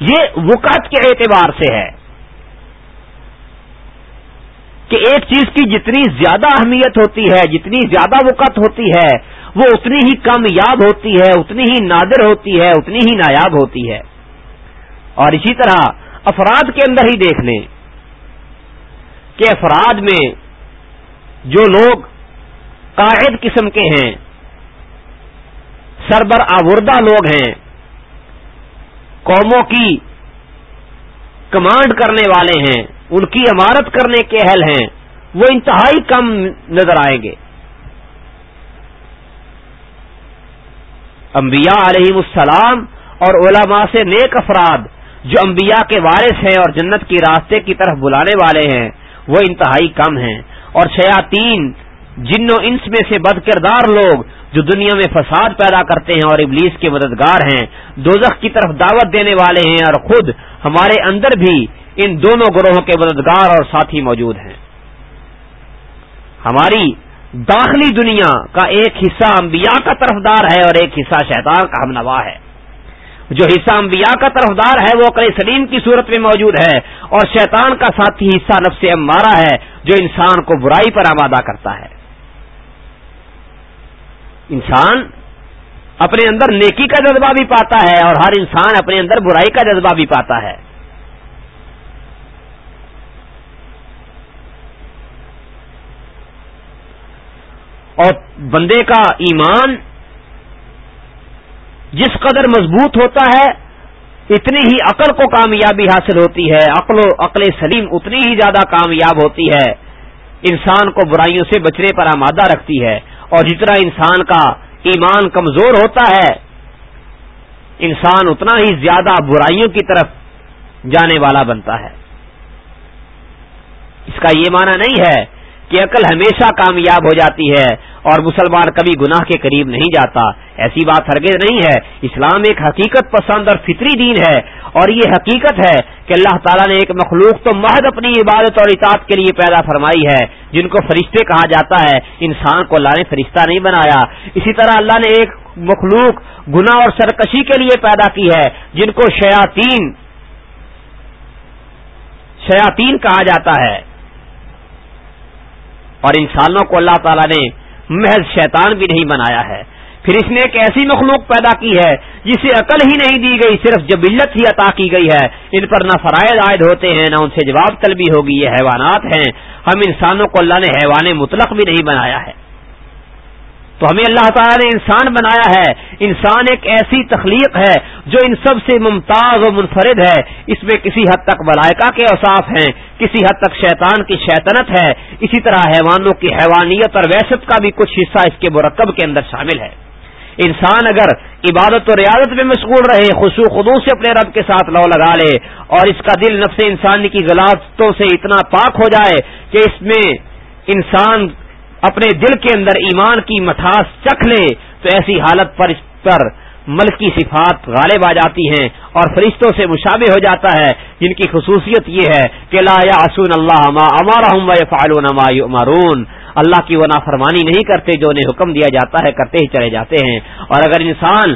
یہ وقت کے اعتبار سے ہے۔ کہ ایک چیز کی جتنی زیادہ اہمیت ہوتی ہے، جتنی زیادہ وقت ہوتی ہے، وہ اتنی ہی کامیاب ہوتی ہے، اتنی ہی نادر ہوتی ہے، اتنی ہی نایاب ہوتی ہے۔ اور اسی طرح افراد کے اندر ہی دیکھ لیں کہ افراد میں جو لوگ قائد قسم کے ہیں، سربر آوردہ لوگ ہیں، قوموں کی کمانڈ کرنے والے ہیں ان کی عمارت کرنے کے اہل ہیں، وہ انتہائی کم نظر آئیں گے۔ انبیاء علیہ السلام اور علماء سے نیک افراد جو انبیاء کے وارث ہیں اور جنت کی راستے کی طرف بلانے والے ہیں، وہ انتہائی کم ہیں۔ اور شیاتین جن و انس میں سے بد کردار لوگ جو دنیا میں فساد پیدا کرتے ہیں اور ابلیس کے مددگار ہیں، دوزخ کی طرف دعوت دینے والے ہیں اور خود ہمارے اندر بھی ان دونوں گروہوں کے مددگار اور ساتھی موجود ہیں۔ ہماری داخلی دنیا کا ایک حصہ انبیاء کا طرفدار ہے اور ایک حصہ شیطان کا ہم نوا ہے۔ جو حصہ انبیاء کا طرفدار ہے وہ عقل سلیم کی صورت میں موجود ہے اور شیطان کا ساتھی حصہ نفس امارا ہے جو انسان کو برائی پر آمادہ کرتا ہے۔ انسان اپنے اندر نیکی کا جذبہ بھی پاتا ہے اور ہر انسان اپنے اندر برائی کا جذبہ بھی پاتا ہے۔ اور بندے کا ایمان جس قدر مضبوط ہوتا ہے، اتنی ہی عقل کو کامیابی حاصل ہوتی ہے۔ عقل و عقل سلیم اتنی ہی زیادہ کامیاب ہوتی ہے۔ انسان کو برائیوں سے بچنے پر آمادہ رکھتی ہے۔ اور جتنا انسان کا ایمان کمزور ہوتا ہے، انسان اتنا ہی زیادہ برائیوں کی طرف جانے والا بنتا ہے۔ اس کا یہ معنی نہیں ہے کہ عقل ہمیشہ کامیاب ہو جاتی ہے اور مسلمان کبھی گناہ کے قریب نہیں جاتا۔ ایسی بات ہرگز نہیں ہے۔ اسلام ایک حقیقت پسند اور فطری دین ہے اور یہ حقیقت ہے کہ اللہ تعالیٰ نے ایک مخلوق تو محض اپنی عبادت اور اطاعت کے لیے پیدا فرمائی ہے، جن کو فرشتے کہا جاتا ہے۔ انسان کو اللہ نے فرشتہ نہیں بنایا۔ اسی طرح اللہ نے ایک مخلوق گناہ اور سرکشی کے لیے پیدا کی ہے، جن کو شیاتین شیاتین کہا جاتا ہے۔ اور انسانوں کو اللہ تعالیٰ نے محض شیطان بھی نہیں بنایا ہے۔ پھر اس نے ایک ایسی مخلوق پیدا کی ہے جسے عقل ہی نہیں دی گئی، صرف جبلت ہی عطا کی گئی ہے۔ ان پر نہ فرائض عائد ہوتے ہیں، نہ ان سے جواب طلبی ہوگی، یہ حیوانات ہیں۔ ہم انسانوں کو اللہ نے حیوان مطلق بھی نہیں بنایا ہے۔ تو ہمیں اللہ تعالیٰ نے انسان بنایا ہے۔ انسان ایک ایسی تخلیق ہے جو ان سب سے ممتاز و منفرد ہے۔ اس میں کسی حد تک ملائکہ کے اوساف ہیں، کسی حد تک شیطان کی شیطنت ہے۔ اسی طرح حیوانوں کی حیوانیت اور ویست کا بھی کچھ حصہ اس کے مرکب کے اندر شامل ہے۔ انسان اگر عبادت و ریاضت میں مشغول رہے خوشو خدو سے اپنے رب کے ساتھ لو لگا لے اور اس کا دل نفس انسانی کی غلاطوں سے اتنا پاک ہو جائے کہ اس میں انسان اپنے دل کے اندر ایمان کی مٹھاس چکھ لے، تو ایسی حالت پر اس پر ملک کی صفات غالب آ جاتی ہیں اور فرشتوں سے مشابہ ہو جاتا ہے۔ جن کی خصوصیت یہ ہے کہ لا یاسون اللہ ما فعلون ما یؤمرون۔ اللہ کی وہ نافرمانی نہیں کرتے جو انہیں حکم دیا جاتا ہے، کرتے ہی چلے جاتے ہیں۔ اور اگر انسان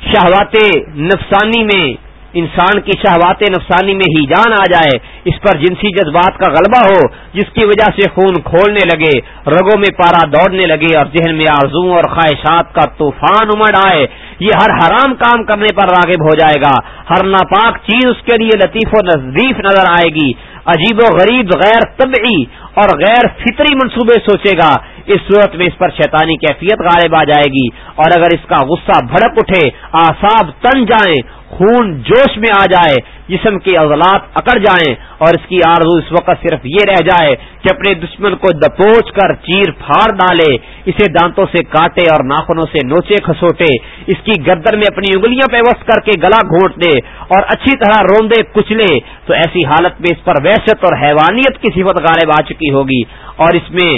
شہوات نفسانی میں انسان کی شہوات نفسانی میں ہی جان آ جائے، اس پر جنسی جذبات کا غلبہ ہو، جس کی وجہ سے خون کھولنے لگے، رگوں میں پارا دوڑنے لگے اور ذہن میں آرزوں اور خواہشات کا طوفان امڑ آئے۔ یہ ہر حرام کام کرنے پر راغب ہو جائے گا۔ ہر ناپاک چیز اس کے لیے لطیف و نزدیف نظر آئے گی۔ عجیب و غریب غیر طبعی اور غیر فطری منصوبے سوچے گا۔ اس صورت میں اس پر شیطانی کیفیت غالب آ جائے گی اور اگر اس کا غصہ بھڑک اٹھے آساب تن جائیں خون جوش میں آ جائے، جسم کے عضلات اکڑ جائیں اور اس کی آرزو اس وقت صرف یہ رہ جائے کہ اپنے دشمن کو دپوچ کر چیر پھاڑ ڈالے، اسے دانتوں سے کاٹے اور ناخنوں سے نوچے کھسوٹے، اس کی گردر میں اپنی انگلیاں پیوست کر کے گلا گھونٹ دے اور اچھی طرح روندے کچلے، تو ایسی حالت میں اس پر وحشت اور حیوانیت کی صفت غالب آ چکی ہوگی اور اس میں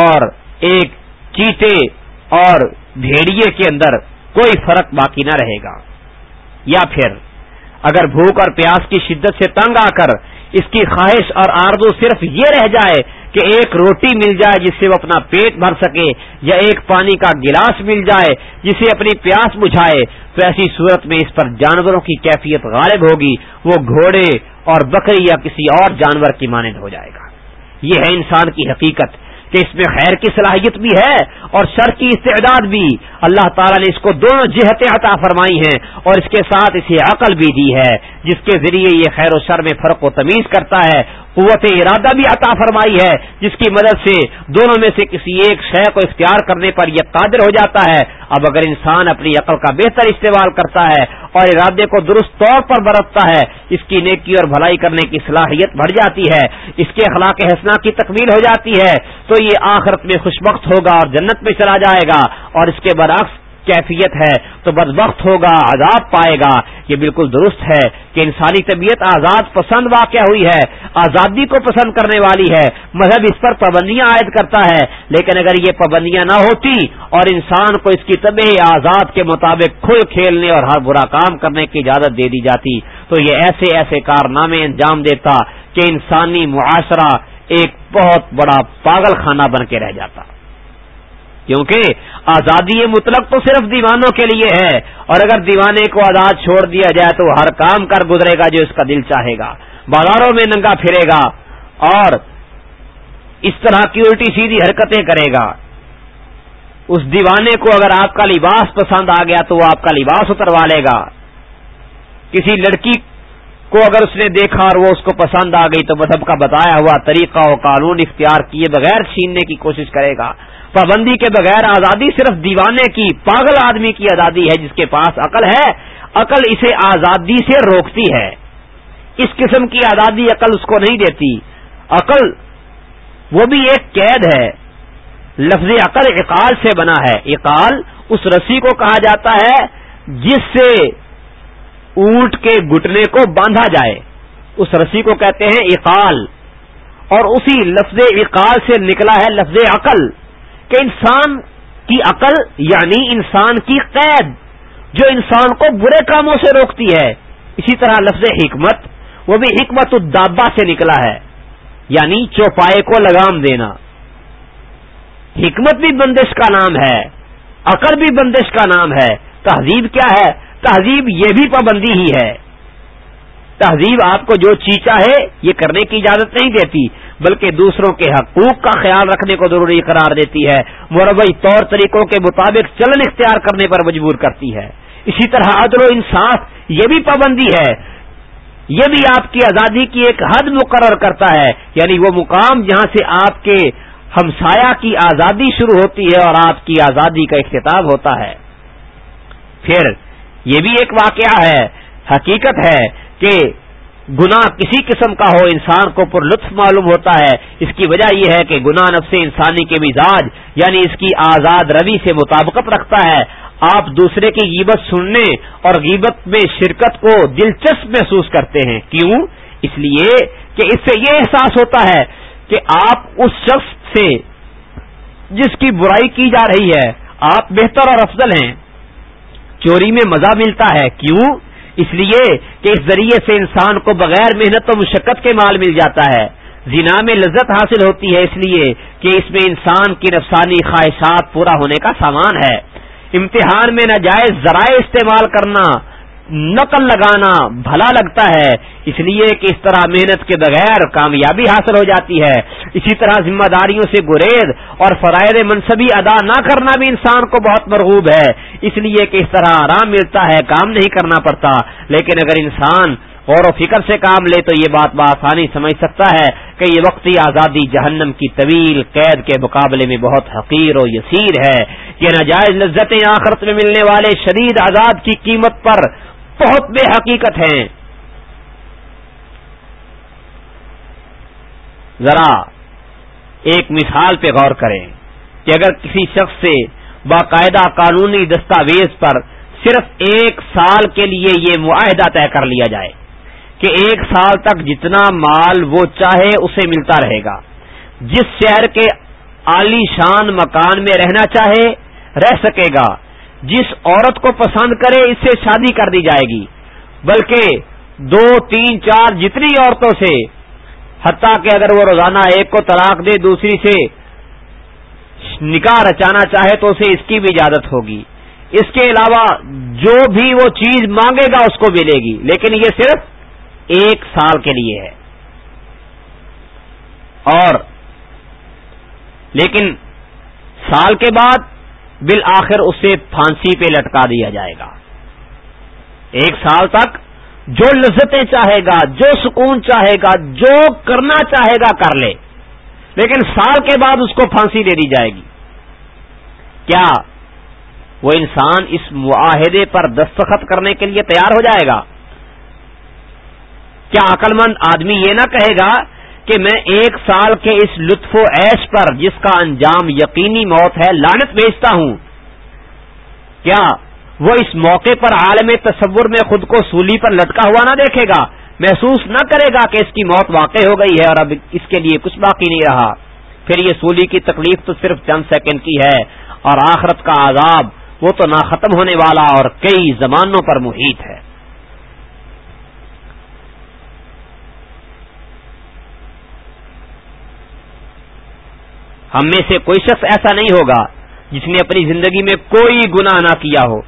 اور ایک چیٹے اور بھیڑیے کے اندر کوئی فرق باقی نہ رہے گا۔ یا پھر اگر بھوک اور پیاس کی شدت سے تنگ آ کر اس کی خواہش اور آردو صرف یہ رہ جائے کہ ایک روٹی مل جائے جس سے وہ اپنا پیٹ بھر سکے یا ایک پانی کا گلاس مل جائے جسے اپنی پیاس بجھائے، تو ایسی صورت میں اس پر جانوروں کی کیفیت غالب ہوگی، وہ گھوڑے اور بکری یا کسی اور جانور کی مانند ہو جائے گا۔ یہ ہے انسان کی حقیقت کہ اس میں خیر کی صلاحیت بھی ہے اور شر کی استعداد بھی۔ اللہ تعالیٰ نے اس کو دونوں جہتیں عطا فرمائی ہیں اور اس کے ساتھ اسے عقل بھی دی ہے، جس کے ذریعے یہ خیر و شر میں فرق و تمیز کرتا ہے۔ قوت ارادہ بھی عطا فرمائی ہے، جس کی مدد سے دونوں میں سے کسی ایک شے کو اختیار کرنے پر یہ قادر ہو جاتا ہے۔ اب اگر انسان اپنی عقل کا بہتر استعمال کرتا ہے اور ارادے کو درست طور پر برتتا ہے، اس کی نیکی اور بھلائی کرنے کی صلاحیت بڑھ جاتی ہے، اس کے اخلاق حسنا کی تکمیل ہو جاتی ہے، تو یہ آخرت میں خوشبخت ہوگا اور جنت میں چلا جائے گا۔ اور اس کے برعکس کیفیت ہے تو بد وقت ہوگا، عذاب پائے گا۔ یہ بالکل درست ہے کہ انسانی طبیعت آزاد پسند واقع ہوئی ہے، آزادی کو پسند کرنے والی ہے۔ مذہب اس پر پابندیاں عائد کرتا ہے، لیکن اگر یہ پابندیاں نہ ہوتی اور انسان کو اس کی طبع آزاد کے مطابق کھل کھیلنے اور ہر برا کام کرنے کی اجازت دے دی جاتی، تو یہ ایسے ایسے کارنامے انجام دیتا کہ انسانی معاشرہ ایک بہت بڑا پاگل خانہ بن کے رہ جاتا۔ کیونکہ آزادی مطلق تو صرف دیوانوں کے لیے ہے، اور اگر دیوانے کو آزاد چھوڑ دیا جائے تو ہر کام کر گزرے گا جو اس کا دل چاہے گا۔ بازاروں میں ننگا پھرے گا، اور اس طرح کی الٹی سیدھی حرکتیں کرے گا۔ اس دیوانے کو اگر آپ کا لباس پسند آ گیا تو وہ آپ کا لباس اتروا لے گا۔ کسی لڑکی کو اگر اس نے دیکھا اور وہ اس کو پسند آ گئی تو مذہب کا بتایا ہوا طریقہ و قانون اختیار کیے بغیر چھیننے کی کوشش کرے گا۔ پابندی کے بغیر آزادی صرف دیوانے کی پاگل آدمی کی آزادی ہے جس کے پاس عقل ہے، عقل اسے آزادی سے روکتی ہے۔ اس قسم کی آزادی عقل اس کو نہیں دیتی۔ عقل وہ بھی ایک قید ہے۔ لفظ عقل اقال سے بنا ہے۔ اقال اس رسی کو کہا جاتا ہے جس سے اونٹ کے گٹنے کو باندھا جائے۔ اس رسی کو کہتے ہیں اقال اور اسی لفظ اقال سے نکلا ہے لفظ عقل۔ کہ انسان کی عقل یعنی انسان کی قید جو انسان کو برے کاموں سے روکتی ہے، اسی طرح لفظ حکمت، وہ بھی حکمت الدابا سے نکلا ہے یعنی چوپائے کو لگام دینا۔ حکمت بھی بندش کا نام ہے، عقل بھی بندش کا نام ہے۔ تہذیب کیا ہے؟ تہذیب یہ بھی پابندی ہی ہے۔ تہذیب آپ کو جو چیچا ہے، یہ کرنے کی اجازت نہیں دیتی، بلکہ دوسروں کے حقوق کا خیال رکھنے کو ضروری قرار دیتی ہے۔ مربئی طور طریقوں کے مطابق چلن اختیار کرنے پر مجبور کرتی ہے۔ اسی طرح عدل و انصاف، یہ بھی پابندی ہے۔ یہ بھی آپ کی آزادی کی ایک حد مقرر کرتا ہے۔ یعنی وہ مقام جہاں سے آپ کے ہمسایا کی آزادی شروع ہوتی ہے اور آپ کی آزادی کا اختتاب ہوتا ہے۔ پھر، یہ بھی ایک واقعہ ہے۔ حقیقت ہے کہ گناہ کسی قسم کا ہو، انسان کو پر لطف معلوم ہوتا ہے۔ اس کی وجہ یہ ہے کہ گناہ نفس انسانی کے مزاج یعنی اس کی آزاد روی سے مطابقت رکھتا ہے۔ آپ دوسرے کی غیبت سننے اور غیبت میں شرکت کو دلچسپ محسوس کرتے ہیں۔ کیوں؟ اس لیے کہ اس سے یہ احساس ہوتا ہے کہ آپ اس شخص سے جس کی برائی کی جا رہی ہے، آپ بہتر اور افضل ہیں۔ چوری میں مزہ ملتا ہے۔ کیوں؟ اس لیے کہ اس ذریعے سے انسان کو بغیر محنت و مشقت کے مال مل جاتا ہے۔ زنا میں لذت حاصل ہوتی ہے اس لیے کہ اس میں انسان کی نفسانی خواہشات پورا ہونے کا سامان ہے۔ امتحان میں ناجائز ذرائع استعمال کرنا نقل لگانا بھلا لگتا ہے، اس لیے کہ اس طرح محنت کے بغیر کامیابی حاصل ہو جاتی ہے۔ اسی طرح ذمہ داریوں سے گریز اور فرائض منصبی ادا نہ کرنا بھی انسان کو بہت مرغوب ہے۔ اس لیے کہ اس طرح آرام ملتا ہے، کام نہیں کرنا پڑتا۔ لیکن اگر انسان غور و فکر سے کام لے تو یہ بات بآسانی سمجھ سکتا ہے کہ یہ وقتی آزادی جہنم کی طویل قید کے مقابلے میں بہت حقیر و یسیر ہے۔ یہ ناجائز لذتیں آخرت میں ملنے والے شدید آزاد کی قیمت پر بہت بے حقیقت ہیں۔ ذرا ایک مثال پہ غور کریں کہ اگر کسی شخص سے باقاعدہ قانونی دستاویز پر صرف ایک سال کے لیے یہ معاہدہ طے کر لیا جائے کہ ایک سال تک جتنا مال وہ چاہے اسے ملتا رہے گا۔ جس شہر کے عالی شان مکان میں رہنا چاہے، رہ سکے گا۔ جس عورت کو پسند کرے اس سے شادی کر دی جائے گی۔ بلکہ دو، تین، چار جتنی عورتوں سے، حتیٰ کہ اگر وہ روزانہ ایک کو طلاق دے، دوسری سے نکاح رچانا چاہے تو اسے اس کی بھی اجازت ہوگی۔ اس کے علاوہ جو بھی وہ چیز مانگے گا اس کو ملے گی۔ لیکن یہ صرف ایک سال کے لیے ہے۔ اور لیکن سال کے بعد بالآخر اسے پھانسی پہ لٹکا دیا جائے گا۔ ایک سال تک جو لذتیں چاہے گا، جو سکون چاہے گا، جو کرنا چاہے گا کر لے۔ لیکن سال کے بعد اس کو پھانسی دے دی جائے گی۔ کیا وہ انسان اس معاہدے پر دستخط کرنے کے لیے تیار ہو جائے گا؟ کیا عقل مند آدمی یہ نہ کہے گا کہ میں ایک سال کے اس لطف و عیش پر جس کا انجام یقینی موت ہے لانت بیچتا ہوں۔ کیا وہ اس موقع پر عالم تصور میں خود کو سولی پر لٹکا ہوا نہ دیکھے گا؟ محسوس نہ کرے گا کہ اس کی موت واقع ہو گئی ہے اور اب اس کے لیے کچھ باقی نہیں رہا۔ پھر یہ سولی کی تکلیف تو صرف چند سیکنڈ کی ہے اور آخرت کا عذاب وہ تو نہ ختم ہونے والا اور کئی زمانوں پر محیط ہے۔ ہم میں سے کوئی شخص ایسا نہیں ہوگا جس نے اپنی زندگی میں کوئی گناہ نہ کیا ہو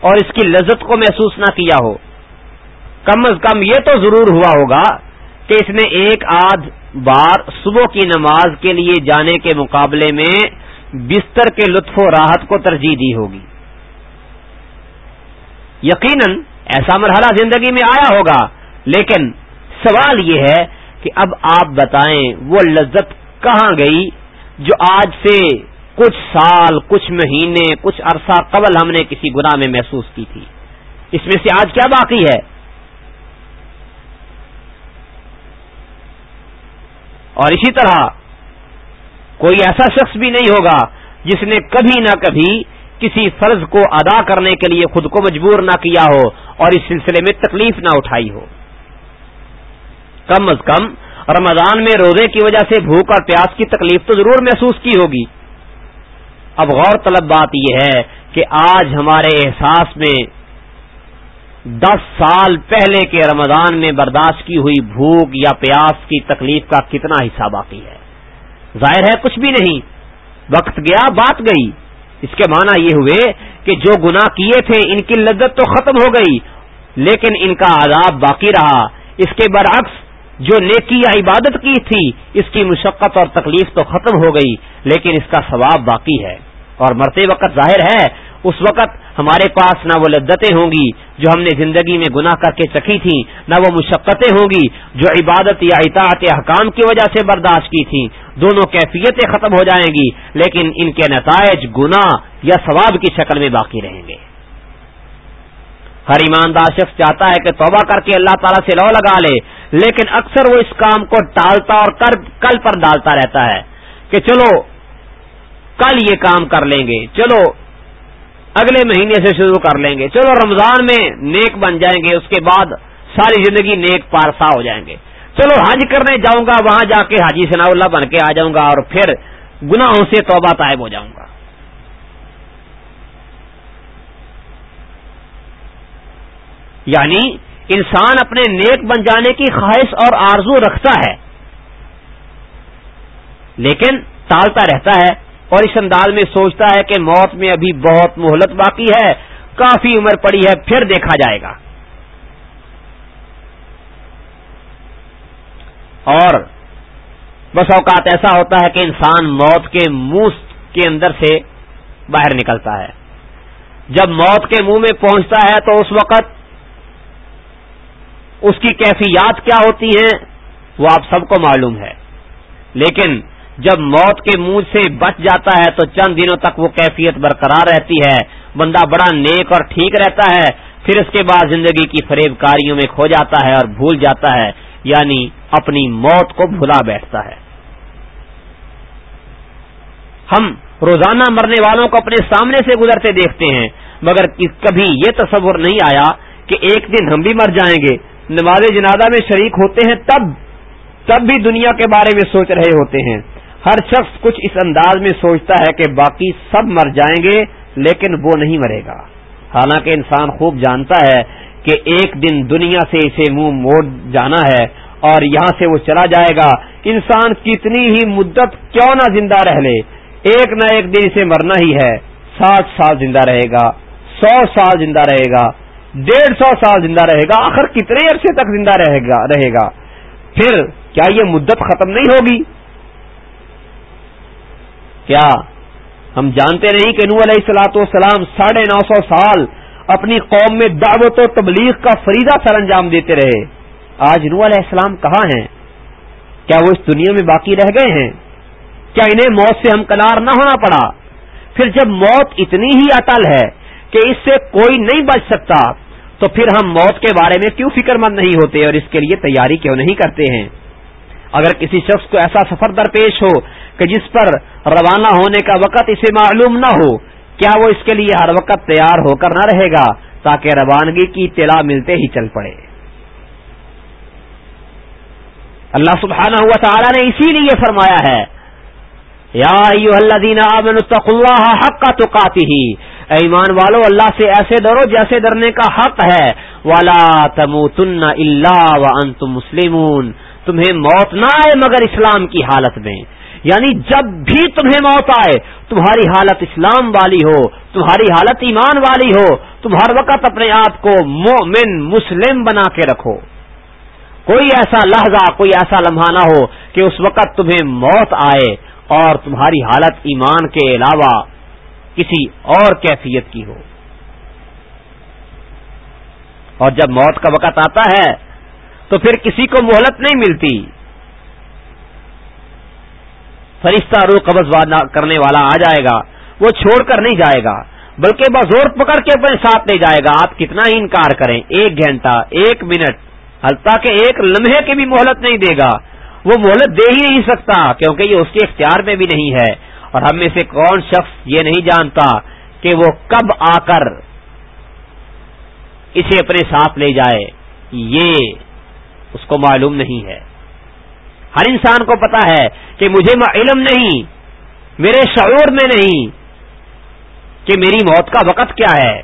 اور اس کی لذت کو محسوس نہ کیا ہو۔ کم از کم یہ تو ضرور ہوا ہوگا کہ اس نے ایک آدھ بار صبح کی نماز کے لیے جانے کے مقابلے میں بستر کے لطف و راحت کو ترجیح دی ہوگی۔ یقیناً ایسا مرحلہ زندگی میں آیا ہوگا، لیکن سوال یہ ہے کہ اب آپ بتائیں وہ لذت کہاں گئی جو آج سے کچھ سال، کچھ مہینے، کچھ عرصہ قبل ہم نے کسی گناہ میں محسوس کی تھی۔ اس میں سے آج کیا باقی ہے؟ اور اسی طرح کوئی ایسا شخص بھی نہیں ہوگا جس نے کبھی نہ کبھی کسی فرض کو ادا کرنے کے لیے خود کو مجبور نہ کیا ہو اور اس سلسلے میں تکلیف نہ اٹھائی ہو۔ کم از کم رمضان میں روزے کی وجہ سے بھوک اور پیاس کی تکلیف تو ضرور محسوس کی ہوگی۔ اب غور طلب بات یہ ہے کہ آج ہمارے احساس میں دس سال پہلے کے رمضان میں برداشت کی ہوئی بھوک یا پیاس کی تکلیف کا کتنا حصہ باقی ہے۔ ظاہر ہے کچھ بھی نہیں۔ وقت گیا، بات گئی۔ اس کے معنی یہ ہوئے کہ جو گناہ کیے تھے، ان کی لذت تو ختم ہو گئی، لیکن ان کا عذاب باقی رہا۔ اس کے برعکس جو نیکی یا عبادت کی تھی، اس کی مشقت اور تکلیف تو ختم ہو گئی، لیکن اس کا ثواب باقی ہے۔ اور مرتے وقت ظاہر ہے، اس وقت ہمارے پاس نہ وہ لذتیں ہوں گی جو ہم نے زندگی میں گناہ کر کے چکی تھیں، نہ وہ مشقتیں ہوں گی جو عبادت یا اطاعت حکام کی وجہ سے برداشت کی تھیں۔ دونوں کیفیتیں ختم ہو جائیں گی، لیکن ان کے نتائج گنا یا ثواب کی شکل میں باقی رہیں گے۔ ہر ایماندار شخص چاہتا ہے کہ توبہ کر کے اللہ تعالیٰ سے لو لگا لے لیکن اکثر وہ اس کام کو ٹالتا اور کل پر ڈالتا رہتا ہے کہ چلو، کل یہ کام کر لیں گے، چلو، اگلے مہینے سے شروع کر لیں گے، چلو، رمضان میں نیک بن جائیں گے، اس کے بعد ساری زندگی نیک پارسا ہو جائیں گے۔ چلو، حج کرنے جاؤں گا، وہاں جا کے حاجی ثناء اللہ بن کے آ جاؤں گا اور پھر گناہوں سے توبہ طائب ہو جاؤں گا۔ یعنی انسان اپنے نیک بن جانے کی خواہش اور آرزو رکھتا ہے۔ لیکن ٹالتا رہتا ہے اور اس انداز میں سوچتا ہے کہ موت میں ابھی بہت مہلت باقی ہے، کافی عمر پڑی ہے، پھر دیکھا جائے گا۔ اور بس اوقات ایسا ہوتا ہے کہ انسان موت کے منہ کے اندر سے باہر نکلتا ہے۔ جب موت کے منہ میں پہنچتا ہے تو اس وقت اس کی کیفیات کیا ہوتی ہیں وہ آپ سب کو معلوم ہے۔ لیکن جب موت کے منہ سے بچ جاتا ہے تو چند دنوں تک وہ کیفیت برقرار رہتی ہے۔ بندہ بڑا نیک اور ٹھیک رہتا ہے، پھر اس کے بعد زندگی کی فریب کاریوں میں کھو جاتا ہے اور بھول جاتا ہے یعنی اپنی موت کو بھلا بیٹھتا ہے۔ ہم روزانہ مرنے والوں کو اپنے سامنے سے گزرتے دیکھتے ہیں، مگر کبھی یہ تصور نہیں آیا کہ ایک دن ہم بھی مر جائیں گے۔ نماز جنازہ میں شریک ہوتے ہیں تب تب بھی دنیا کے بارے میں سوچ رہے ہوتے ہیں۔ ہر شخص کچھ اس انداز میں سوچتا ہے کہ باقی سب مر جائیں گے، لیکن وہ نہیں مرے گا۔ حالانکہ انسان خوب جانتا ہے کہ ایک دن دنیا سے اسے منہ موڑ جانا ہے اور یہاں سے وہ چلا جائے گا۔ انسان کتنی ہی مدت کیوں نہ زندہ رہ لے، ایک نہ ایک دن اسے مرنا ہی ہے۔ سات سال زندہ رہے گا، سو سال زندہ رہے گا۔ ڈیڑھ سو سال زندہ رہے گا، آخر کتنے عرصے تک زندہ رہے گا رہے گا؟ پھر کیا یہ مدت ختم نہیں ہوگی؟ کیا ہم جانتے نہیں کہ نو علیہ السلاۃ والسلام ساڑھے نو سو سال اپنی قوم میں دعوت و تبلیغ کا فریدہ سر انجام دیتے رہے؟ آج نو علیہ السلام کہاں ہیں؟ کیا وہ اس دنیا میں باقی رہ گئے ہیں؟ کیا انہیں موت سے ہم کنار نہ ہونا پڑا؟ پھر جب موت اتنی ہی اٹل ہے کہ اس سے کوئی نہیں بچ سکتا تو پھر ہم موت کے بارے میں کیوں فکر مند نہیں ہوتے اور اس کے لیے تیاری کیوں نہیں کرتے ہیں؟ اگر کسی شخص کو ایسا سفر درپیش ہو کہ جس پر روانہ ہونے کا وقت اسے معلوم نہ ہو، کیا وہ اس کے لیے ہر وقت تیار ہو کر نہ رہے گا تاکہ روانگی کی اطلاع ملتے ہی چل پڑے؟ اللہ سبحانہ ہوا تعالی نے اسی لیے فرمایا ہے یا اللہ حق کا تو کاتی ہی ایمان والو، اللہ سے ایسے ڈرو جیسے ڈرنے کا حق ہے۔ والا تم تن اللہ و مسلمون۔ تمہیں موت نہ آئے مگر اسلام کی حالت میں۔ یعنی جب بھی تمہیں موت آئے، تمہاری حالت اسلام والی ہو، تمہاری حالت ایمان والی ہو، تم ہر وقت اپنے آپ کو مومن، مسلم بنا کے رکھو۔ کوئی ایسا لہجہ کوئی ایسا لمحہ نہ ہو کہ اس وقت تمہیں موت آئے۔ اور تمہاری حالت ایمان کے علاوہ کسی اور کیفیت کی ہو۔ اور جب موت کا وقت آتا ہے تو پھر کسی کو مہلت نہیں ملتی۔ فرشتہ روح قبض کرنے والا آ جائے گا، وہ چھوڑ کر نہیں جائے گا، بلکہ بزور پکڑ کے اپنے ساتھ لے جائے گا۔ آپ کتنا ہی انکار کریں، ایک گھنٹہ، ایک منٹ حلتا کہ ایک لمحے کی بھی مہلت نہیں دے گا۔ وہ مہلت دے ہی نہیں سکتا کیونکہ یہ اس کے اختیار میں بھی نہیں ہے۔ اور ہم میں سے کون شخص یہ نہیں جانتا کہ وہ کب آ کر اسے اپنے ساتھ لے جائے، یہ اس کو معلوم نہیں ہے۔ ہر انسان کو پتا ہے کہ مجھے علم نہیں، میرے شعور میں نہیں کہ میری موت کا وقت کیا ہے۔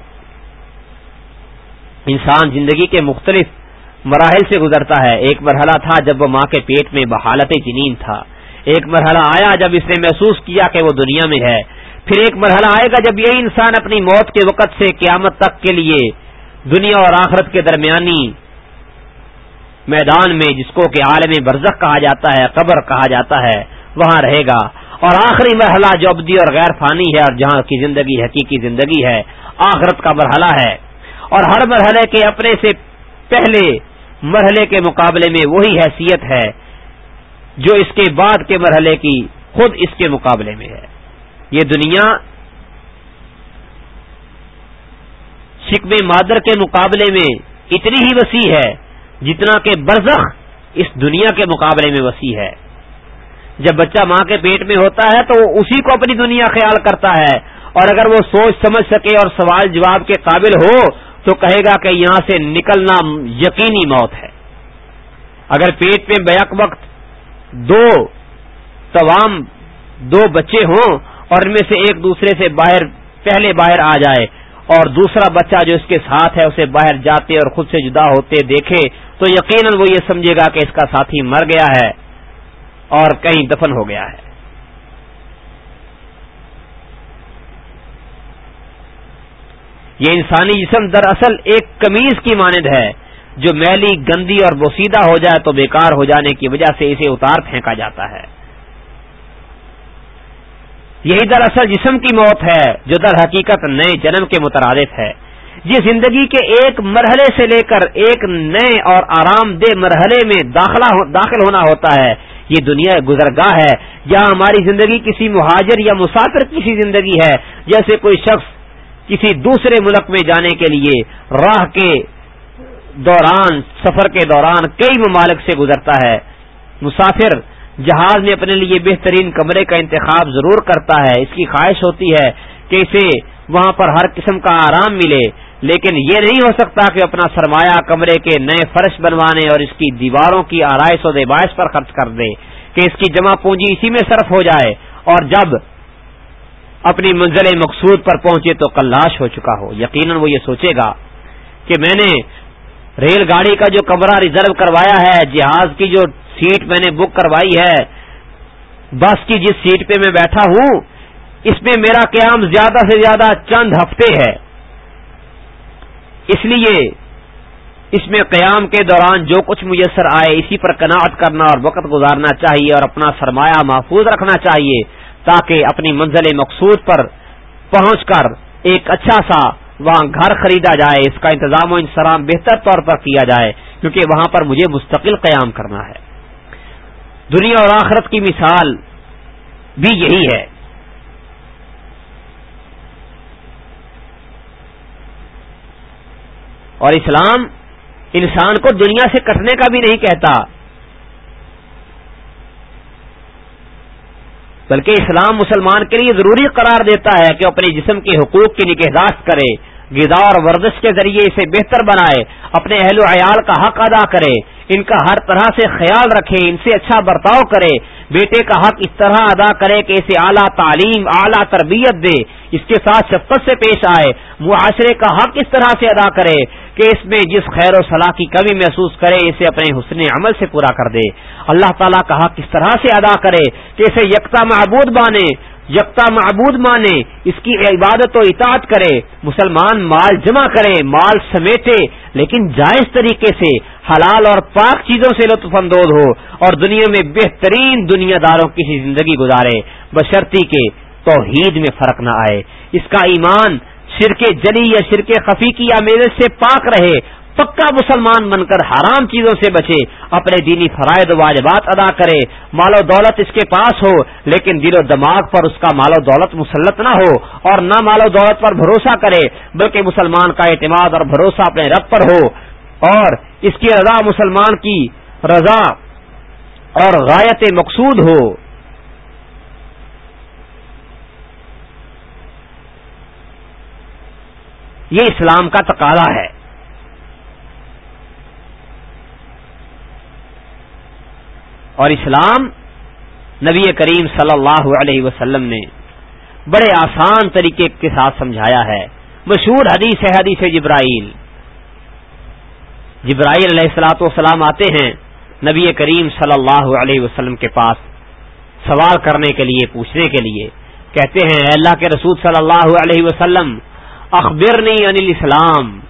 انسان زندگی کے مختلف مراحل سے گزرتا ہے۔ ایک مرحلہ تھا جب وہ ماں کے پیٹ میں بحالت جنین تھا۔ ایک مرحلہ آیا جب اس نے محسوس کیا کہ وہ دنیا میں ہے۔ پھر ایک مرحلہ آئے گا جب یہی انسان اپنی موت کے وقت سے قیامت تک کے لیے دنیا اور آخرت کے درمیانی میدان میں جس کو کہ عالم برزخ کہا جاتا ہے، قبر کہا جاتا ہے، وہاں رہے گا۔ اور آخری مرحلہ جو ابدی اور غیر فانی ہے اور جہاں کی زندگی حقیقی زندگی ہے، آخرت کا مرحلہ ہے۔ اور ہر مرحلے کے اپنے سے پہلے مرحلے کے مقابلے میں وہی حیثیت ہے جو اس کے بعد کے مرحلے کی خود اس کے مقابلے میں ہے۔ یہ دنیا شکم مادر کے مقابلے میں اتنی ہی وسیع ہے جتنا کہ برزخ اس دنیا کے مقابلے میں وسیع ہے۔ جب بچہ ماں کے پیٹ میں ہوتا ہے تو وہ اسی کو اپنی دنیا خیال کرتا ہے اور اگر وہ سوچ سمجھ سکے اور سوال جواب کے قابل ہو تو کہے گا کہ یہاں سے نکلنا یقینی موت ہے۔ اگر پیٹ میں بیک وقت دو تمام دو بچے ہوں اور ان میں سے ایک دوسرے سے باہر، پہلے باہر آ جائے اور دوسرا بچہ جو اس کے ساتھ ہے، اسے باہر جاتے اور خود سے جدا ہوتے دیکھے، تو یقیناً وہ یہ سمجھے گا کہ اس کا ساتھی مر گیا ہے اور کہیں دفن ہو گیا ہے۔ یہ انسانی جسم دراصل ایک کمیز کی مانند ہے، جو میلی، گندی اور بوسیدہ ہو جائے تو بیکار ہو جانے کی وجہ سے اسے اتار پھینکا جاتا ہے۔ یہی دراصل جسم کی موت ہے، جو در حقیقت نئے جنم کے مترادف ہے۔ یہ زندگی کے ایک مرحلے سے لے کر ایک نئے اور آرام دہ مرحلے میں داخل ہونا ہوتا ہے۔ یہ دنیا گزرگاہ ہے، جہاں ہماری زندگی کسی مہاجر یا مسافر کی سی زندگی ہے، جیسے کوئی شخص کسی دوسرے ملک میں جانے کے لیے راہ کے دوران، سفر کے دوران کئی ممالک سے گزرتا ہے۔ مسافر جہاز میں اپنے لیے بہترین کمرے کا انتخاب ضرور کرتا ہے۔ اس کی خواہش ہوتی ہے کہ اسے وہاں پر ہر قسم کا آرام ملے، لیکن یہ نہیں ہو سکتا کہ اپنا سرمایہ کمرے کے نئے فرش بنوانے اور اس کی دیواروں کی آرائش و دیبائش پر خرچ کر دے، کہ اس کی جمع پونجی اسی میں صرف ہو جائے۔ اور جب اپنی منزل مقصود پر پہنچے تو کلاش ہو چکا ہو۔ یقیناً وہ یہ سوچے گا کہ میں نے ریل گاڑی کا جو کمرہ ریزرو کروایا ہے، جہاز کی جو سیٹ میں نے بک کروائی ہے، بس کی جس سیٹ پہ میں بیٹھا ہوں، اس میں میرا قیام زیادہ سے زیادہ چند ہفتے ہے۔ اس لیے اس میں قیام کے دوران جو کچھ میسر آئے، اسی پر کناٹ کرنا اور وقت گزارنا چاہیے اور اپنا سرمایہ محفوظ رکھنا چاہیے۔ تاکہ اپنی منزل مقصود پر پہنچ کر ایک اچھا سا وہاں گھر خریدا جائے، اس کا انتظام و انسرام بہتر طور پر کیا جائے، کیونکہ وہاں پر مجھے مستقل قیام کرنا ہے۔ دنیا اور آخرت کی مثال بھی یہی ہے۔ اور اسلام انسان کو دنیا سے کٹنے کا بھی نہیں کہتا بلکہ اسلام مسلمان کے لیے ضروری قرار دیتا ہے کہ اپنے جسم کے حقوق کی نگہداشت کرے، غذا اور ورزش کے ذریعے اسے بہتر بنائے، اپنے اہل و عیال کا حق ادا کرے۔ ان کا ہر طرح سے خیال رکھے، ان سے اچھا برتاؤ کرے۔ بیٹے کا حق اس طرح ادا کرے کہ اسے اعلیٰ تعلیم، اعلیٰ تربیت دے۔ اس کے ساتھ شفقت سے پیش آئے۔ معاشرے کا حق اس طرح سے ادا کرے۔ کہ اس میں جس خیر و صلاح کی کمی محسوس کرے، اسے اپنے حسن عمل سے پورا کر دے۔ اللہ تعالیٰ کا حق اس طرح سے ادا کرے کہ اسے یکتا معبود بانے یکتا معبود مانے، اس کی عبادت و اطاعت کرے۔ مسلمان مال جمع کرے، مال سمیٹے، لیکن جائز طریقے سے حلال اور پاک چیزوں سے لطف اندوز ہو اور دنیا میں بہترین دنیا داروں کی زندگی گزارے۔ بشرتی کے توحید میں فرق نہ آئے۔ اس کا ایمان شرک جلی یا شرک خفی کی یا میرے سے پاک رہے، پکا مسلمان بن کر حرام چیزوں سے بچے، اپنے دینی فرائد واجبات ادا کرے، مال و دولت اس کے پاس ہو، لیکن دل و دماغ پر اس کا مال و دولت مسلط نہ ہو اور نہ مال و دولت پر بھروسہ کرے، بلکہ مسلمان کا اعتماد اور بھروسہ اپنے رب پر ہو اور اس کی رضا مسلمان کی رضا اور غایت مقصود ہو۔ یہ اسلام کا تقاضا ہے۔ اور اسلام نبی کریم صلی اللہ علیہ وسلم نے بڑے آسان طریقے کے ساتھ سمجھایا ہے۔ مشہور حدیث ہے حدیث جبرائیل۔ جبرائیل علیہ السلاۃ والسلام آتے ہیں نبی کریم صلی اللہ علیہ وسلم کے پاس سوال کرنے کے لیے، پوچھنے کے لیے۔ کہتے ہیں اللہ کے رسول صلی اللہ علیہ وسلم اخبرنی انل اسلام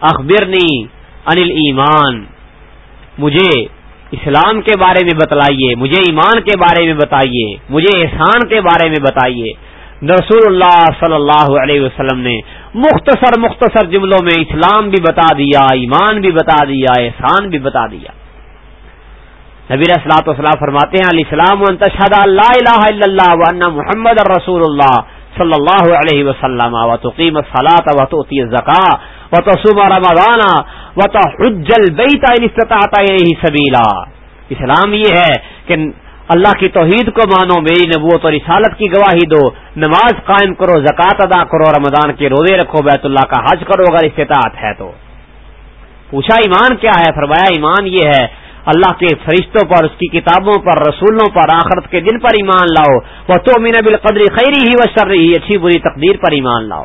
اخبرنی انل ایمان مجھے اسلام کے بارے میں بتلائیے، مجھے ایمان کے بارے میں بتائیے، مجھے احسان کے بارے میں بتائیے۔ رسول اللہ صلی اللہ علیہ وسلم نے مختصر مختصر جملوں میں اسلام بھی بتا دیا، ایمان بھی بتا دیا، احسان بھی بتا دیا۔ نبیر اصلاۃ وسلام فرماتے ہیں علیہ السلام اللہ الہ الا اللہ محمد رسول اللہ۔ صلی اللہ علیہ وسلم و تقیم صلاح و توتی زکا و تصوم رمضان و تو حجل بیتا استطاعت سبیلا اسلام یہ ہے کہ اللہ کی توحید کو مانو، میری نبوت اور رسالت کی گواہی دو، نماز قائم کرو زکوٰۃ ادا کرو، رمضان کے روزے رکھو، بیت اللہ کا حج کرو، اگر استطاعت ہے تو۔ پوچھا ایمان کیا ہے؟ فرمایا ایمان یہ ہے اللہ کے فرشتوں پر، اس کی کتابوں پر، رسولوں پر، آخرت کے دن پر ایمان لاؤ۔ وہ تو مین بالقدری خیری ہی و شر رہی اچھی بری تقدیر پر ایمان لاؤ۔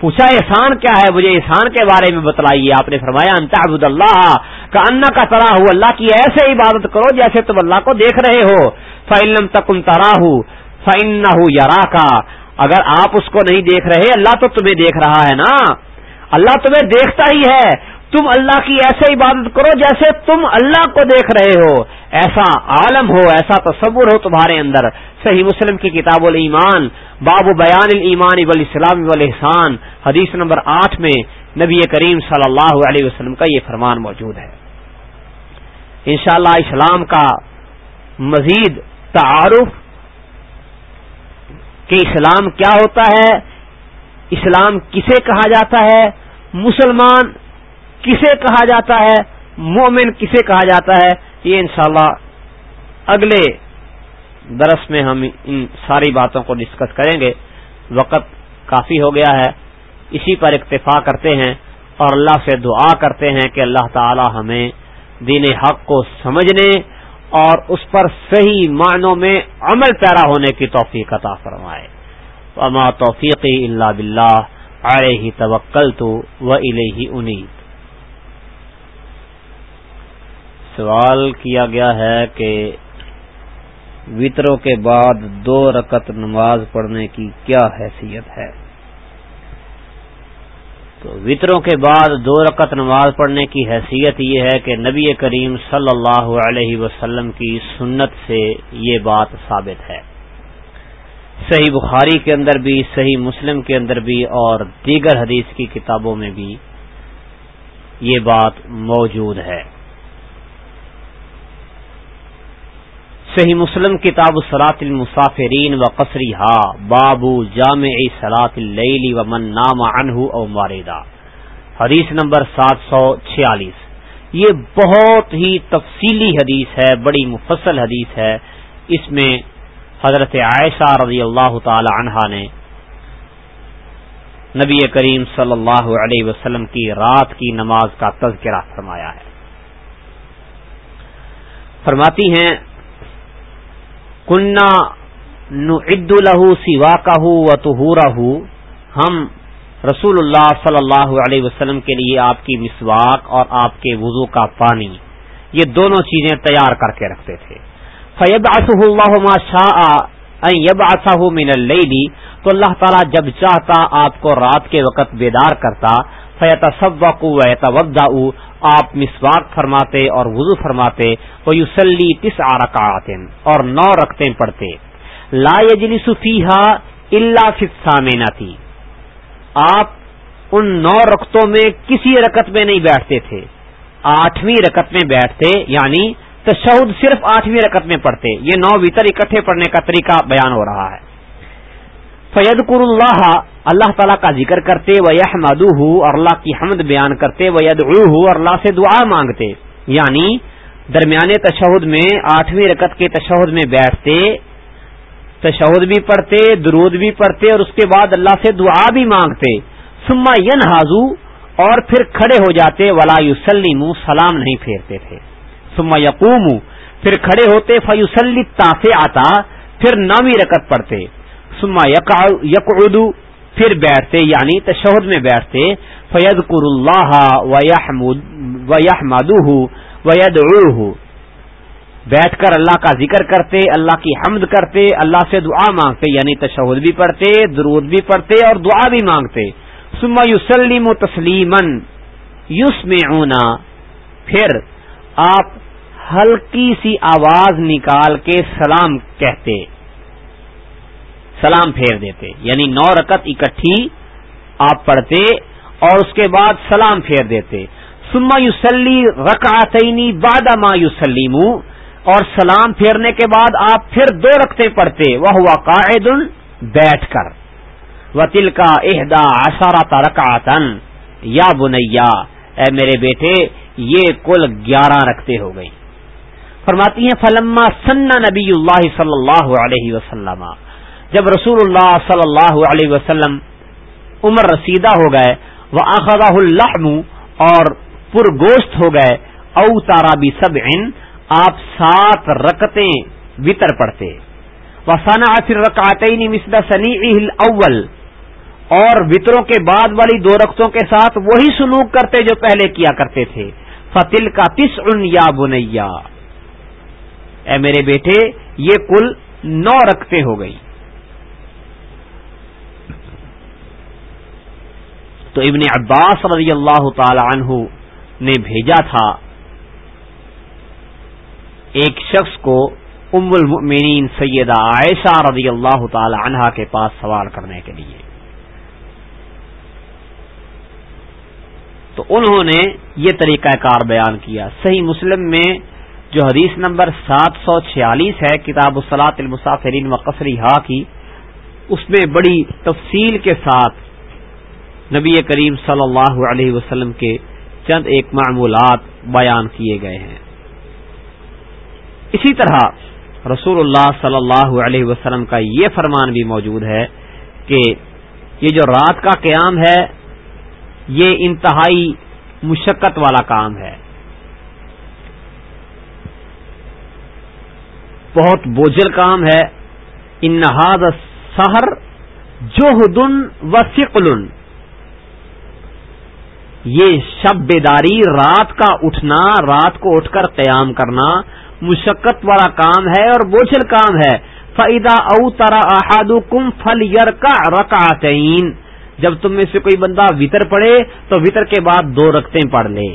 پوچھا، احسان کیا ہے؟ مجھے احسان کے بارے میں بتلائیے۔ آپ نے فرمایا انتہبد اللہ کا ان کا ترا ہو اللہ کی ایسے عبادت کرو جیسے تم اللہ کو دیکھ رہے ہو۔ فعلم تکن ترا ہوں فعن یارا کا اگر آپ اس کو نہیں دیکھ رہے، اللہ تو تمہیں دیکھ رہا ہے نا۔ اللہ تمہیں دیکھتا ہی ہے۔ تم اللہ کی ایسے عبادت کرو جیسے تم اللہ کو دیکھ رہے ہو۔ ایسا عالم ہو، ایسا تصور ہو تمہارے اندر۔ صحیح مسلم کی کتاب الایمان، باب بیان الایمان والاسلام والاحسان۔ حدیث نمبر آٹھ میں نبی کریم صلی اللہ علیہ وسلم کا یہ فرمان موجود ہے۔ انشاءاللہ اسلام کا مزید تعارف کہ اسلام کیا ہوتا ہے، اسلام کسے کہا جاتا ہے؟ مسلمان کسے کہا جاتا ہے؟ مومن کسے کہا جاتا ہے؟ یہ انشاءاللہ اگلے درس میں ہم ان ساری باتوں کو ڈسکس کریں گے۔ وقت کافی ہو گیا ہے۔ اسی پر اکتفا کرتے ہیں اور اللہ سے دعا کرتے ہیں کہ اللہ تعالی ہمیں دین حق کو سمجھنے اور اس پر صحیح معنوں میں عمل پیرا ہونے کی توفیق عطا فرمائے۔ وما توفیقی اللہ بلّہ علیہ توکل تو و الہ انید سوال کیا گیا ہے کہ وطروں کے بعد دو رکت نماز پڑھنے کی کیا حیثیت ہے؟ تو وطروں کے بعد دو رکت نماز پڑھنے کی حیثیت یہ ہے کہ نبی کریم صلی اللہ علیہ وسلم کی سنت سے یہ بات ثابت ہے۔ صحیح بخاری کے اندر بھی، صحیح مسلم کے اندر بھی اور دیگر حدیث کی کتابوں میں بھی یہ بات موجود ہے۔ صحیح مسلم کتاب سلاط المسافرین و قصری ہا بابو جامع سلاط اللیلی و من نام عنہ او ماریدا حدیث نمبر سات سو چھیالیس۔ یہ بہت ہی تفصیلی حدیث ہے، بڑی مفصل حدیث ہے۔ اس میں حضرت عائشہ رضی اللہ تعالی عنہا نے نبی کریم صلی اللہ علیہ وسلم کی رات کی نماز کا تذکرہ فرمایا ہے۔ فرماتی ہیں کنہ نعد له سواکه وطهوره. ہم رسول اللہ صلی اللہ علیہ وسلم کے لیے آپ کی مسواک اور آپ کے وضو کا پانی، یہ دونوں چیزیں تیار کر کے رکھتے تھے۔ فیب اللہ ما شاء یب آسا من اللیلی تو اللہ تعالیٰ جب چاہتا آپ کو رات کے وقت بیدار کرتا فیت سب آپ مسواک فرماتے اور وضو فرماتے وہ یوسلی تس آرکات اور نو رکھتے پڑھتے۔ لا یجلی صفیحا اللہ فسامینہ تھی آپ ان نو رقطوں میں کسی رکت میں نہیں بیٹھتے تھے۔ آٹھویں رکت میں بیٹھتے یعنی تشہد صرف آٹھویں رکت میں پڑھتے۔ یہ نو ویتر اکٹھے پڑھنے کا طریقہ بیان ہو رہا ہے۔ فید اللہ اللہ تعالیٰ کا ذکر کرتے و یہ اور اللہ کی حمد بیان کرتے و ید اور اللہ سے دعا مانگتے۔ یعنی درمیانے تشہد میں، آٹھویں رکت کے تشہد میں بیٹھتے، تشہد بھی پڑھتے، درود بھی پڑھتے، اور اس کے بعد اللہ سے دعا بھی مانگتے۔ سما ین حاضو اور پھر کھڑے ہو جاتے، ولا یوسلیم سلام نہیں پھیرتے تھے۔ سما یقوم پھر کھڑے ہوتے فیوسلی تافے آتا پھر نامی رکت پڑھتے۔ سما یقعدو پھر بیٹھتے یعنی تشہد میں بیٹھتے فید قر اللہ وید بیٹھ کر اللہ کا ذکر کرتے، اللہ کی حمد کرتے، اللہ سے دعا مانگتے یعنی تشہد بھی پڑھتے، درود بھی پڑھتے اور دعا بھی مانگتے۔ سما یوسلیم و تسلیمن یوس میں پھر آپ ہلکی سی آواز نکال کے سلام کہتے۔ سلام پھیر دیتے یعنی نو رکت اکٹھی آپ پڑھتے اور اس کے بعد سلام پھیر دیتے۔ سما یوسلی رکعتینی باد ما یوسلیم اور سلام پھیرنے کے بعد آپ پھر دو رکھتے پڑھتے وہ ہوا قاعد بیٹھ کر۔ و تل کا اہدا آسارا رکعتن یا بنیا، اے میرے بیٹے، یہ کل گیارہ رکھتے ہو گئی فرماتی ہیں، فلما سننا نبی اللہ صلی اللہ علیہ وسلم۔ جب رسول اللہ صلی اللہ علیہ وسلم عمر رسیدہ ہو گئے وہ آخا الحم اور پرگوشت ہو گئے او تارا بھی سب آپ سات رکتیں وطر پڑھتے۔ وسانہ آخر رکاتے مسدا سنی اول اور وطروں کے بعد والی دو رقطوں کے ساتھ وہی سلوک کرتے جو پہلے کیا کرتے تھے۔ فتل کا تس ان یا بنیا اے میرے بیٹے، یہ کل نو رکھتے ہو گئی تو ابن عباس رضی اللہ تعالی عنہ نے بھیجا تھا ایک شخص کو ام المؤمنین سیدہ عائشہ رضی اللہ تعالی عنہا کے پاس سوال کرنے کے لیے۔ تو انہوں نے یہ طریقہ کار بیان کیا۔ صحیح مسلم میں جو حدیث نمبر سات سو چھیالیس ہے، کتاب الصلاط المسافرین و قصری ہا کی، اس میں بڑی تفصیل کے ساتھ نبی کریم صلی اللہ علیہ وسلم کے چند ایک معمولات بیان کیے گئے ہیں۔ اسی طرح رسول اللہ صلی اللہ علیہ وسلم کا یہ فرمان بھی موجود ہے کہ یہ جو رات کا قیام ہے، یہ انتہائی مشقت والا کام ہے۔ بہت بوجھل کام ہے۔ انہاد سہر جو و فکل یہ شب بیداری رات کا اٹھنا، رات کو اٹھ کر قیام کرنا مشقت والا کام ہے اور بوجھل کام ہے۔ فعدا او ترا احاد کم فل یر کا رکعتین جب تم میں سے کوئی بندہ وطر پڑے تو وطر کے بعد دو رکھتے پڑھ لے۔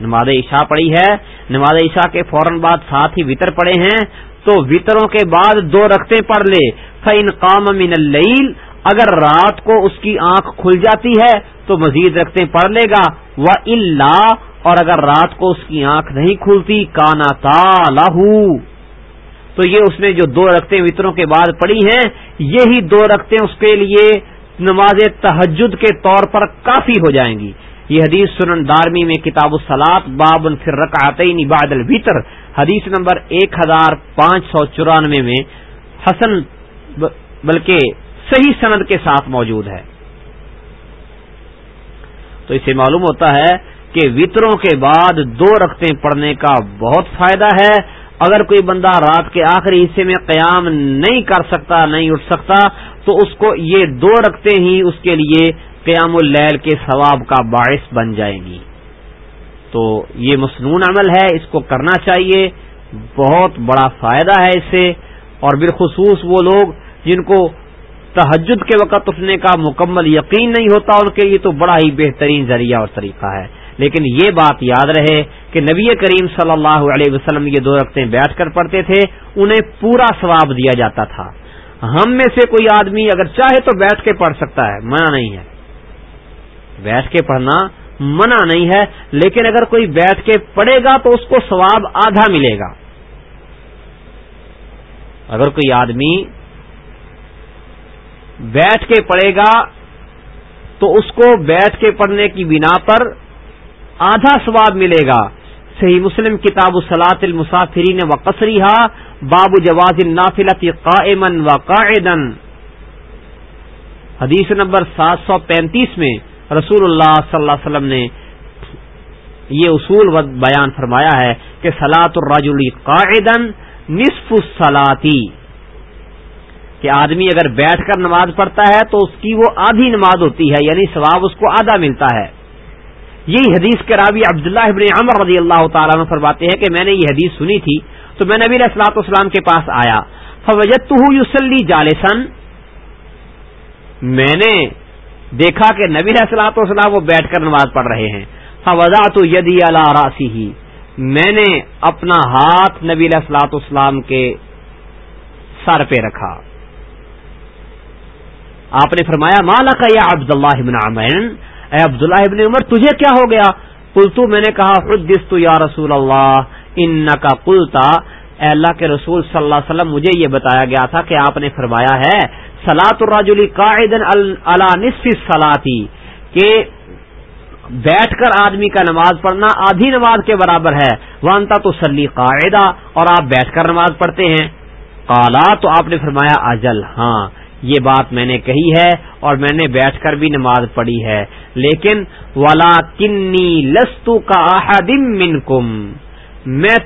نماز عشاء پڑی ہے۔ نماز عشاء کے فوراً بعد ساتھ ہی وطر پڑے ہیں تو وطروں کے بعد دو رکھتے پڑھ لے۔ فن قام من اللیل اگر رات کو اس کی آنکھ کھل جاتی ہے تو مزید رکھتے پڑھ لے گا۔ وہ اللہ اور اگر رات کو اس کی آنکھ نہیں کھلتی، کانا تا تو یہ اس نے جو دو رکھتے وطروں کے بعد پڑی ہیں، یہی دو رکھتے اس کے لیے نماز تحجد کے طور پر کافی ہو جائیں گی۔ یہ حدیث سنن دارمی میں کتاب السلاط باب الفر رکعتین بعد الوطر حدیث نمبر ایک ہزار پانچ سو چورانوے میں حسن بلکہ صحیح سند کے ساتھ موجود ہے۔ تو اسے معلوم ہوتا ہے کہ وطروں کے بعد دو رکھتے پڑھنے کا بہت فائدہ ہے۔ اگر کوئی بندہ رات کے آخری حصے میں قیام نہیں کر سکتا، نہیں اٹھ سکتا، تو اس کو یہ دو رکھتے ہی اس کے لیے قیام اللیل کے ثواب کا باعث بن جائیں گی۔ تو یہ مصنون عمل ہے، اس کو کرنا چاہیے۔ بہت بڑا فائدہ ہے اس سے اور بالخصوص وہ لوگ جن کو تحجد کے وقت اٹھنے کا مکمل یقین نہیں ہوتا ان کے لیے، تو بڑا ہی بہترین ذریعہ اور طریقہ ہے۔ لیکن یہ بات یاد رہے کہ نبی کریم صلی اللہ علیہ وسلم یہ دو رقطیں بیٹھ کر پڑھتے تھے، انہیں پورا ثواب دیا جاتا تھا۔ ہم میں سے کوئی آدمی اگر چاہے تو بیٹھ کے پڑھ سکتا ہے، منع نہیں ہے۔ بیٹھ کے پڑھنا منع نہیں ہے، لیکن اگر کوئی بیٹھ کے پڑھے گا تو اس کو ثواب آدھا ملے گا۔ اگر کوئی آدمی بیٹھ کے پڑھے گا تو اس کو بیٹھ کے پڑھنے کی بنا پر آدھا ثواب ملے گا۔ صحیح مسلم کتاب سلاط المسافرین و قصریحا باب جواز النافلت قائمن و قائدن حدیث نمبر سات سو پینتیس میں رسول اللہ صلی اللہ علیہ وسلم نے یہ اصول بیان فرمایا ہے کہ سلاط الرجل قائدن نصف الصلاتی کہ آدمی اگر بیٹھ کر نماز پڑھتا ہے تو اس کی وہ آدھی نماز ہوتی ہے یعنی ثواب اس کو آدھا ملتا ہے۔ یہی حدیث کے راوی عبداللہ ابن عمر رضی اللہ تعالیٰ میں فرماتے ہیں کہ میں نے یہ حدیث سنی تھی تو میں نبی السلاط اسلام کے پاس آیا۔ فوجت یوسلی جالسن میں نے دیکھا کہ نبی السلاط اسلام وہ بیٹھ کر نماز پڑھ رہے ہیں۔ فوجا تو یدی اللہ راسی ہی میں نے اپنا ہاتھ نبی السلاط اسلام کے سر پہ رکھا۔ آپ نے فرمایا مالا کا یا عبداللہ ابن عمر اے عبداللہ ابن عمر، تجھے کیا ہو گیا؟ کلتو میں نے کہا خود یا رسول اللہ ان کا کلتا اے اللہ کے رسول صلی اللہ علیہ وسلم، مجھے یہ بتایا گیا تھا کہ آپ نے فرمایا ہے سلاۃ الراجلی قاعد اللہ نصف سلاتی کہ بیٹھ کر آدمی کا نماز پڑھنا آدھی نماز کے برابر ہے۔ وانتا تو سلی قاعدہ، اور آپ بیٹھ کر نماز پڑھتے ہیں۔ کالا تو آپ نے فرمایا، اجل ہاں۔ یہ بات میں نے کہی ہے اور میں نے بیٹھ کر بھی نماز پڑھی ہے۔ لیکن ولا کنی لستو کا احدم منکم میں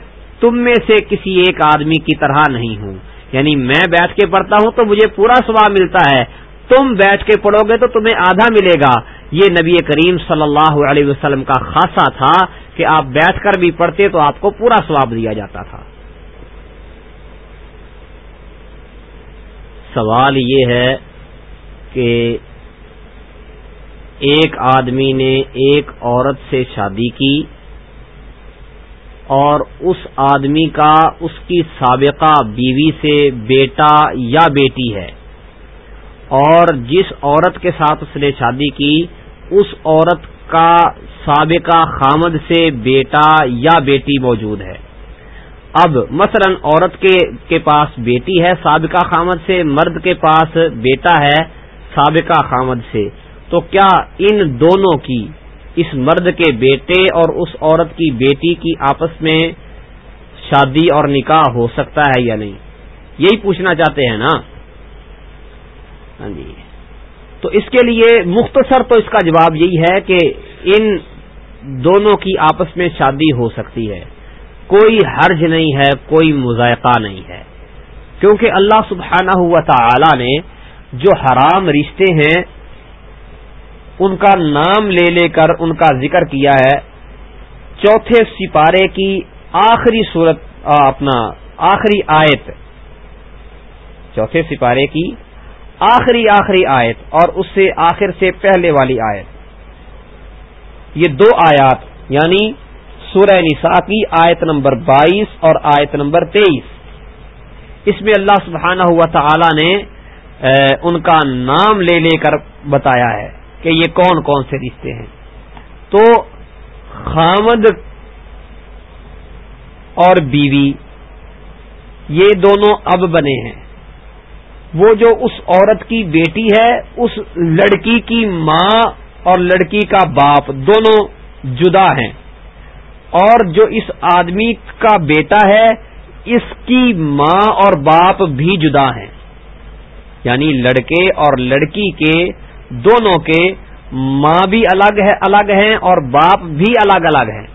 تم میں سے کسی ایک آدمی کی طرح نہیں ہوں۔ یعنی میں بیٹھ کے پڑھتا ہوں تو مجھے پورا سواب ملتا ہے۔ تم بیٹھ کے پڑھو گے تو تمہیں آدھا ملے گا۔ یہ نبی کریم صلی اللہ علیہ وسلم کا خاصا تھا کہ آپ بیٹھ کر بھی پڑھتے تو آپ کو پورا سواب دیا جاتا تھا۔ سوال یہ ہے کہ ایک آدمی نے ایک عورت سے شادی کی اور اس آدمی کا اس کی سابقہ بیوی سے بیٹا یا بیٹی ہے اور جس عورت کے ساتھ اس نے شادی کی، اس عورت کا سابقہ خامد سے بیٹا یا بیٹی موجود ہے۔ اب مثلا عورت کے کے پاس بیٹی ہے، سابقہ خامد سے، مرد کے پاس بیٹا ہے، سابقہ خامد سے۔ تو کیا ان دونوں کی، اس مرد کے بیٹے اور اس عورت کی بیٹی کی آپس میں شادی اور نکاح ہو سکتا ہے یا نہیں؟ یہی پوچھنا چاہتے ہیں نا؟ ہاں جی۔ تو اس کے لیے مختصر تو اس کا جواب یہی ہے کہ ان دونوں کی آپس میں شادی ہو سکتی ہے۔ کوئی حرج نہیں ہے، کوئی مذائقہ نہیں ہے۔ کیونکہ اللہ سبحانہ ہوا تعالی نے جو حرام رشتے ہیں، ان کا نام لے لے کر ان کا ذکر کیا ہے۔ چوتھے سپارے کی آخری صورت اپنا آخری آیت۔ چوتھے سپارے کی آخری آخری آیت اور اس سے آخر سے پہلے والی آیت۔ یہ دو آیات یعنی سورہ نساء کی آیت نمبر بائیس اور آیت نمبر تیئیس۔ اس میں اللہ سبحانہ ہوا تعالی نے ان کا نام لے لے کر بتایا ہے کہ یہ کون کون سے رشتے ہیں۔ تو خامد اور بیوی، یہ دونوں اب بنے ہیں۔ وہ جو اس عورت کی بیٹی ہے، اس لڑکی کی ماں اور لڑکی کا باپ، دونوں جدا ہیں۔ اور جو اس آدمی کا بیٹا ہے، اس کی ماں اور باپ بھی جدا ہیں۔ یعنی لڑکے اور لڑکی کے دونوں کے ماں بھی الگ ہے، الگ ہیں اور باپ بھی الگ الگ ہیں۔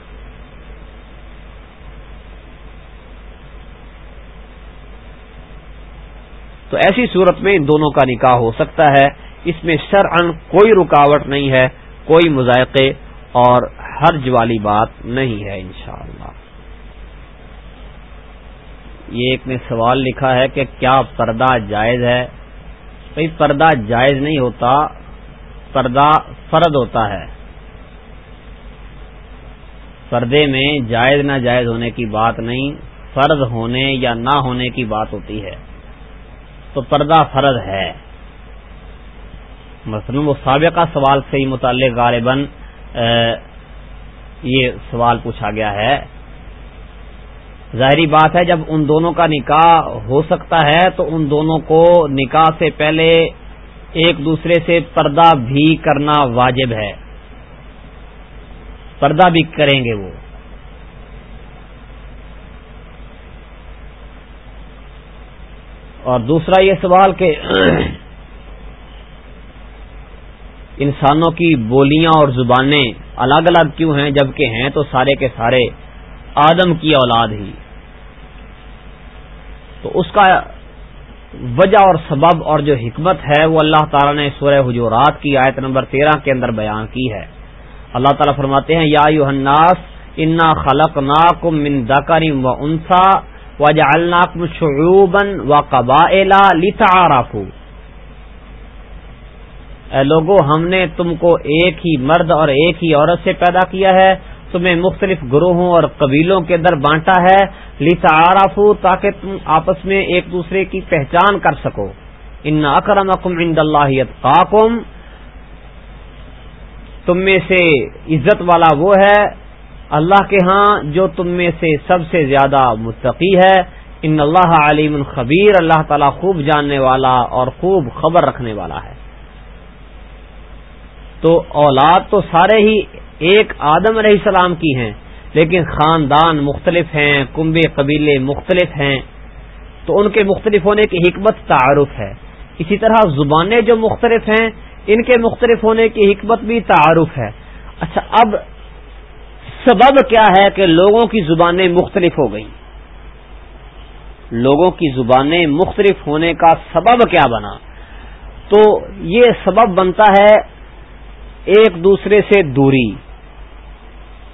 تو ایسی صورت میں ان دونوں کا نکاح ہو سکتا ہے۔ اس میں شرعن کوئی رکاوٹ نہیں ہے، کوئی مذائقے اور حرج والی بات نہیں ہے انشاءاللہ۔ یہ ایک نے سوال لکھا ہے کہ کیا پردہ جائز ہے؟ بھائی، پردہ جائز نہیں ہوتا، پردہ فرد ہوتا ہے۔ پردے میں جائز نہ جائز ہونے کی بات نہیں، فرض ہونے یا نہ ہونے کی بات ہوتی ہے۔ تو پردہ فرد ہے۔ مثلا وہ سابقہ سوال سے ہی متعلق غالباً یہ سوال پوچھا گیا ہے۔ ظاہری بات ہے، جب ان دونوں کا نکاح ہو سکتا ہے تو ان دونوں کو نکاح سے پہلے ایک دوسرے سے پردہ بھی کرنا واجب ہے۔ پردہ بھی کریں گے وہ۔ اور دوسرا یہ سوال کہ انسانوں کی بولیاں اور زبانیں الگ الگ کیوں ہیں؟ جبکہ ہیں تو سارے کے سارے آدم کی اولاد ہی۔ تو اس کا وجہ اور سبب اور جو حکمت ہے، وہ اللہ تعالیٰ نے سورہ حجورات کی آیت نمبر تیرہ کے اندر بیان کی ہے۔ اللہ تعالیٰ فرماتے ہیں، یا الناس، انا خلق ناکم من دکریم و انسا و جعلناکم شعوبا و قبائلا لتعارفو اے ہم نے تم کو ایک ہی مرد اور ایک ہی عورت سے پیدا کیا ہے۔ تمہیں مختلف گروہوں اور قبیلوں کے در بانٹا ہے۔ لیسا آرافو تاکہ تم آپس میں ایک دوسرے کی پہچان کر سکو۔ ان اکرم اکم عند اللہ تم میں سے عزت والا وہ ہے اللہ کے ہاں جو تم میں سے سب سے زیادہ متقی ہے۔ ان اللہ علیم خبیر اللہ تعالی خوب جاننے والا اور خوب خبر رکھنے والا ہے۔ تو اولاد تو سارے ہی ایک آدم علیہ السلام کی ہیں، لیکن خاندان مختلف ہیں، کنبے قبیلے مختلف ہیں۔ تو ان کے مختلف ہونے کی حکمت تعارف ہے۔ اسی طرح زبانیں جو مختلف ہیں، ان کے مختلف ہونے کی حکمت بھی تعارف ہے۔ اچھا اب سبب کیا ہے کہ لوگوں کی زبانیں مختلف ہو گئیں؟ لوگوں کی زبانیں مختلف ہونے کا سبب کیا بنا؟ تو یہ سبب بنتا ہے ایک دوسرے سے دوری،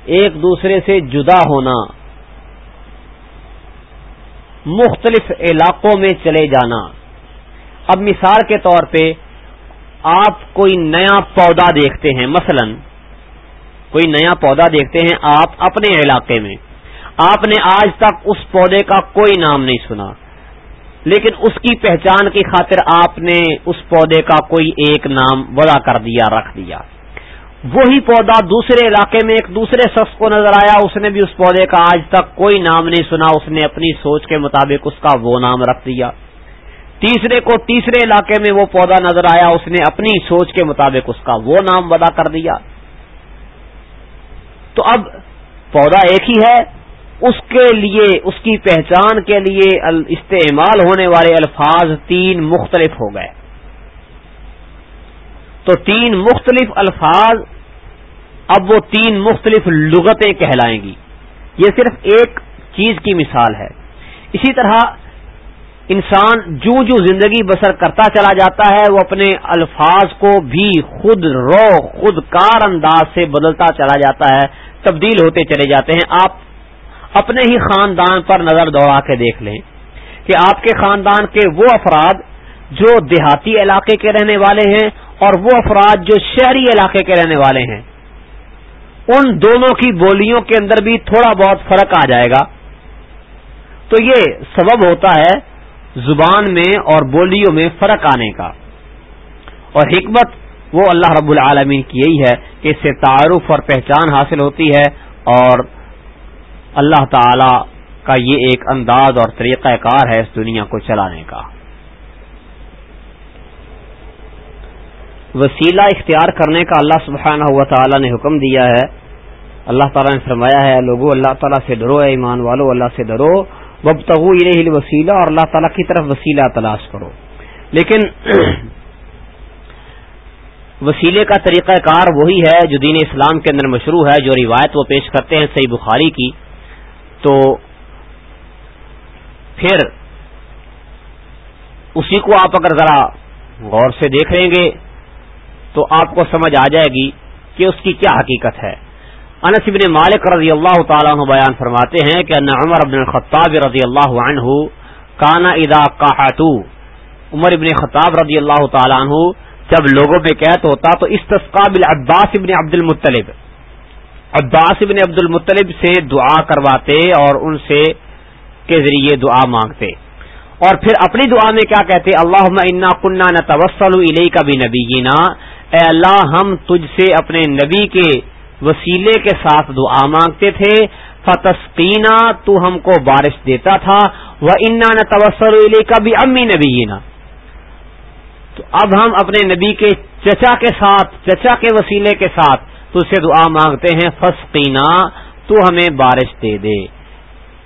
ایک دوسرے سے جدا ہونا، مختلف علاقوں میں چلے جانا۔ اب مثال کے طور پہ آپ کوئی نیا پودا دیکھتے ہیں، مثلا کوئی نیا پودا دیکھتے ہیں آپ اپنے علاقے میں۔ آپ نے آج تک اس پودے کا کوئی نام نہیں سنا، لیکن اس کی پہچان کی خاطر آپ نے اس پودے کا کوئی ایک نام وضع کر دیا، رکھ دیا۔ وہی پودا دوسرے علاقے میں ایک دوسرے شخص کو نظر آیا، اس نے بھی اس پودے کا آج تک کوئی نام نہیں سنا، اس نے اپنی سوچ کے مطابق اس کا وہ نام رکھ دیا۔ تیسرے کو تیسرے علاقے میں وہ پودا نظر آیا، اس نے اپنی سوچ کے مطابق اس کا وہ نام ودا کر دیا۔ تو اب پودا ایک ہی ہے، اس کے لیے، اس کی پہچان کے لیے استعمال ہونے والے الفاظ تین مختلف ہو گئے۔ تو تین مختلف الفاظ اب وہ تین مختلف لغتیں کہلائیں گی۔ یہ صرف ایک چیز کی مثال ہے۔ اسی طرح انسان جو جو زندگی بسر کرتا چلا جاتا ہے، وہ اپنے الفاظ کو بھی خود رو، خود کار انداز سے بدلتا چلا جاتا ہے۔ تبدیل ہوتے چلے جاتے ہیں۔ آپ اپنے ہی خاندان پر نظر دوڑا کے دیکھ لیں کہ آپ کے خاندان کے وہ افراد جو دیہاتی علاقے کے رہنے والے ہیں اور وہ افراد جو شہری علاقے کے رہنے والے ہیں۔ ان دونوں کی بولیوں کے اندر بھی تھوڑا بہت فرق آ جائے گا۔ تو یہ سبب ہوتا ہے زبان میں اور بولیوں میں فرق آنے کا۔ اور حکمت وہ اللہ رب العالمین کی یہی ہے کہ اس سے تعارف اور پہچان حاصل ہوتی ہے اور اللہ تعالی کا یہ ایک انداز اور طریقہ کار ہے اس دنیا کو چلانے کا۔ وسیلہ اختیار کرنے کا اللہ سبحانہ ہوا تعالیٰ نے حکم دیا ہے۔ اللہ تعالیٰ نے فرمایا ہے لوگوں اللہ تعالیٰ سے ڈرو ہے ایمان والو، اللہ سے ڈرو۔ وب تغو وسیلہ اور اللہ تعالیٰ کی طرف وسیلہ تلاش کرو۔ لیکن وسیلے کا طریقہ کار وہی ہے جو دین اسلام کے اندر مشروع ہے، جو روایت وہ پیش کرتے ہیں صحیح بخاری کی۔ تو پھر اسی کو آپ اگر ذرا غور سے دیکھ لیں گے۔ تو آپ کو سمجھ آ جائے گی کہ اس کی کیا حقیقت ہے۔ انس بن مالک رضی اللہ تعالیٰ عنہ بیان فرماتے ہیں کہ ان عمر ابن الخطاب رضی اللہ عنہ کانا ادا قاحتو۔ عمر ابن خطاب رضی اللہ تعالیٰ عنہ جب لوگوں میں قید ہوتا تو استسقاب عباس ابن عبد المطلب عباس ابن عبد المطلب سے دعا کرواتے اور ان سے کے ذریعے دعا مانگتے۔ اور پھر اپنی دعا میں کیا کہتے؟ اللہ انا کنہ نہ توسل علیہ کا بھی نبی اے اللہ، ہم تجھ سے اپنے نبی کے وسیلے کے ساتھ دعا مانگتے تھے۔ فتسقینا تو ہم کو بارش دیتا تھا۔ وہ انا نہ توسر کا بھی امی نبی تو اب ہم اپنے نبی کے چچا کے ساتھ، چچا کے وسیلے کے ساتھ تو سے دعا مانگتے ہیں۔ فسقینا تو ہمیں بارش دے دے۔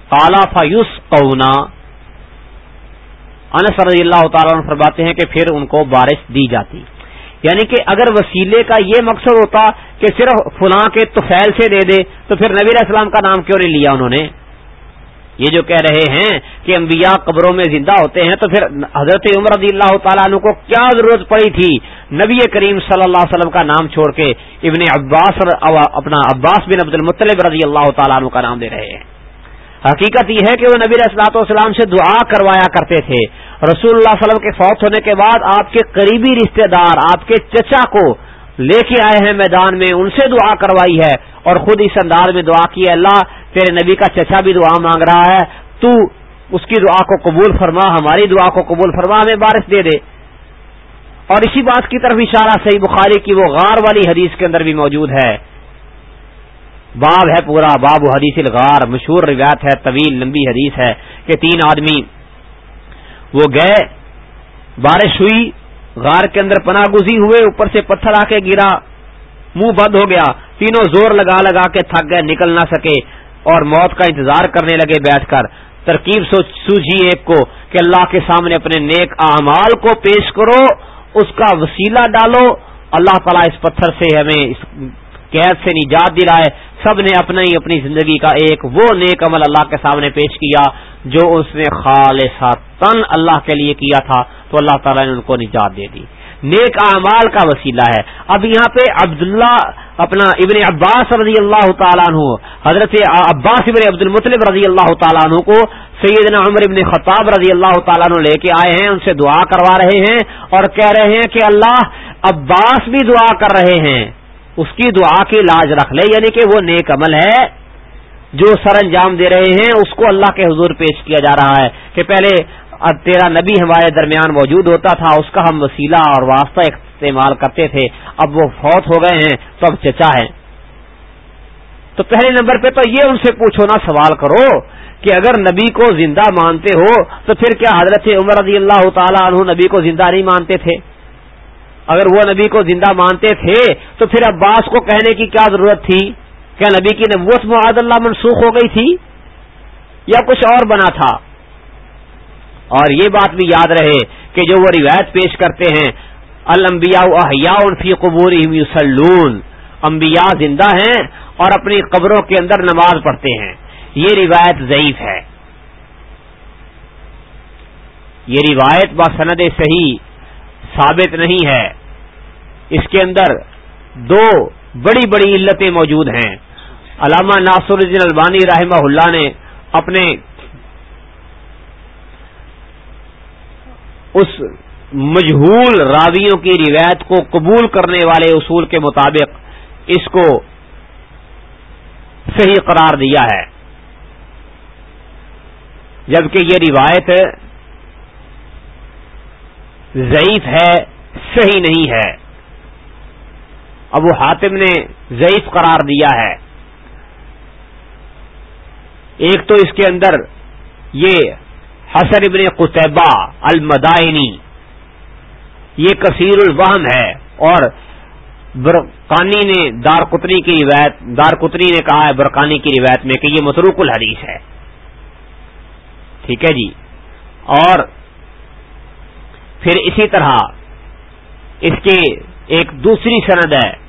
کالا فیوس قونا انس رضی اللہ تعالیٰ فرماتے ہیں کہ پھر ان کو بارش دی جاتی۔ یعنی کہ اگر وسیلے کا یہ مقصد ہوتا کہ صرف فلاں کے توفیل سے دے دے، تو پھر نبی علیہ السلام کا نام کیوں نہیں لیا انہوں نے؟ یہ جو کہہ رہے ہیں کہ انبیاء قبروں میں زندہ ہوتے ہیں، تو پھر حضرت عمر رضی اللہ تعالیٰ عنہ کو کیا ضرورت پڑی تھی؟ نبی کریم صلی اللہ علیہ وسلم کا نام چھوڑ کے ابن عباس اپنا عباس بن عبد المطلب رضی اللہ تعالیٰ عنہ کا نام دے رہے ہیں۔ حقیقت یہ ہے کہ وہ نبی السلاط والسلام سے دعا کروایا کرتے تھے۔ رسول اللہ علیہ وسلم کے فوت ہونے کے بعد آپ کے قریبی رشتہ دار، آپ کے چچا کو لے کے آئے ہیں میدان میں، ان سے دعا کروائی ہے اور خود اس انداز میں دعا کی ہے، اللہ تیرے نبی کا چچا بھی دعا مانگ رہا ہے، تو اس کی دعا کو قبول فرما، ہماری دعا کو قبول فرما، ہمیں بارش دے دے۔ اور اسی بات کی طرف اشارہ صحیح بخاری کی وہ غار والی حدیث کے اندر بھی موجود ہے۔ باب ہے پورا، باب حدیث الغار، مشہور روایت ہے، طویل، لمبی حدیث ہے کہ تین آدمی وہ گئے، بارش ہوئی، غار کے اندر پناہ گزی ہوئے، اوپر سے پتھر آ کے گرا، منہ بند ہو گیا، تینوں زور لگا لگا کے تھک گئے، نکل نہ سکے اور موت کا انتظار کرنے لگے بیٹھ کر۔ ترکیب سوچی ایک کو کہ اللہ کے سامنے اپنے نیک اعمال کو پیش کرو، اس کا وسیلہ ڈالو، اللہ تعالیٰ اس پتھر سے ہمیں اس قید سے نجات دلائے سب نے اپنا ہی اپنی زندگی کا ایک وہ نیک عمل اللہ کے سامنے پیش کیا جو اس نے خالص تن اللہ کے لیے کیا تھا، تو اللہ تعالیٰ نے ان کو نجات دے دی۔ نیک اعمال کا وسیلہ ہے۔ اب یہاں پہ عبداللہ اپنا ابن عباس رضی اللہ تعالیٰ عنہ، حضرت عباس ابن عبد المطلب رضی اللہ تعالیٰ عنہ کو سیدنا عمر ابن خطاب رضی اللہ تعالیٰ عنہ لے کے آئے ہیں، ان سے دعا کروا رہے ہیں اور کہہ رہے ہیں کہ اللہ عباس بھی دعا کر رہے ہیں۔ اس کی دعا کی لاج رکھ لے یعنی کہ وہ نیک عمل ہے، جو سر انجام دے رہے ہیں، اس کو اللہ کے حضور پیش کیا جا رہا ہے کہ پہلے تیرا نبی ہمارے درمیان موجود ہوتا تھا، اس کا ہم وسیلہ اور واسطہ استعمال کرتے تھے، اب وہ فوت ہو گئے ہیں، تو اب چچا ہے۔ تو پہلے نمبر پہ تو یہ ان سے پوچھو نا سوال کرو کہ اگر نبی کو زندہ مانتے ہو، تو پھر کیا حضرت عمر رضی اللہ تعالیٰ عنہ نبی کو زندہ نہیں مانتے تھے؟ اگر وہ نبی کو زندہ مانتے تھے تو پھر عباس کو کہنے کی کیا ضرورت تھی؟ کیا نبی کی نبوت معاد اللہ منسوخ ہو گئی تھی؟ یا کچھ اور بنا تھا؟ اور یہ بات بھی یاد رہے کہ جو وہ روایت پیش کرتے ہیں المبیا احیاء فی قبور یوسلون انبیاء زندہ ہیں اور اپنی قبروں کے اندر نماز پڑھتے ہیں۔ یہ روایت ضعیف ہے۔ یہ روایت با سند صحیح ثابت نہیں ہے۔ اس کے اندر دو بڑی بڑی علتیں موجود ہیں۔ علامہ ناصر الدین البانی رحمہ اللہ نے اپنے اس مجہول راویوں کی روایت کو قبول کرنے والے اصول کے مطابق اس کو صحیح قرار دیا ہے۔ جبکہ یہ روایت ضعیف ہے، صحیح نہیں ہے۔ ابو حاتم نے ضعیف قرار دیا ہے۔ ایک تو اس کے اندر یہ حسن ابن قطبہ المدائنی، یہ کثیر الوہم ہے اور برقانی نے دار قطنی کی روایت دار قطنی نے کہا ہے برقانی کی روایت میں کہ یہ متروک الحدیث ہے۔ ٹھیک ہے جی۔ اور پھر اسی طرح اس کی ایک دوسری سند ہے۔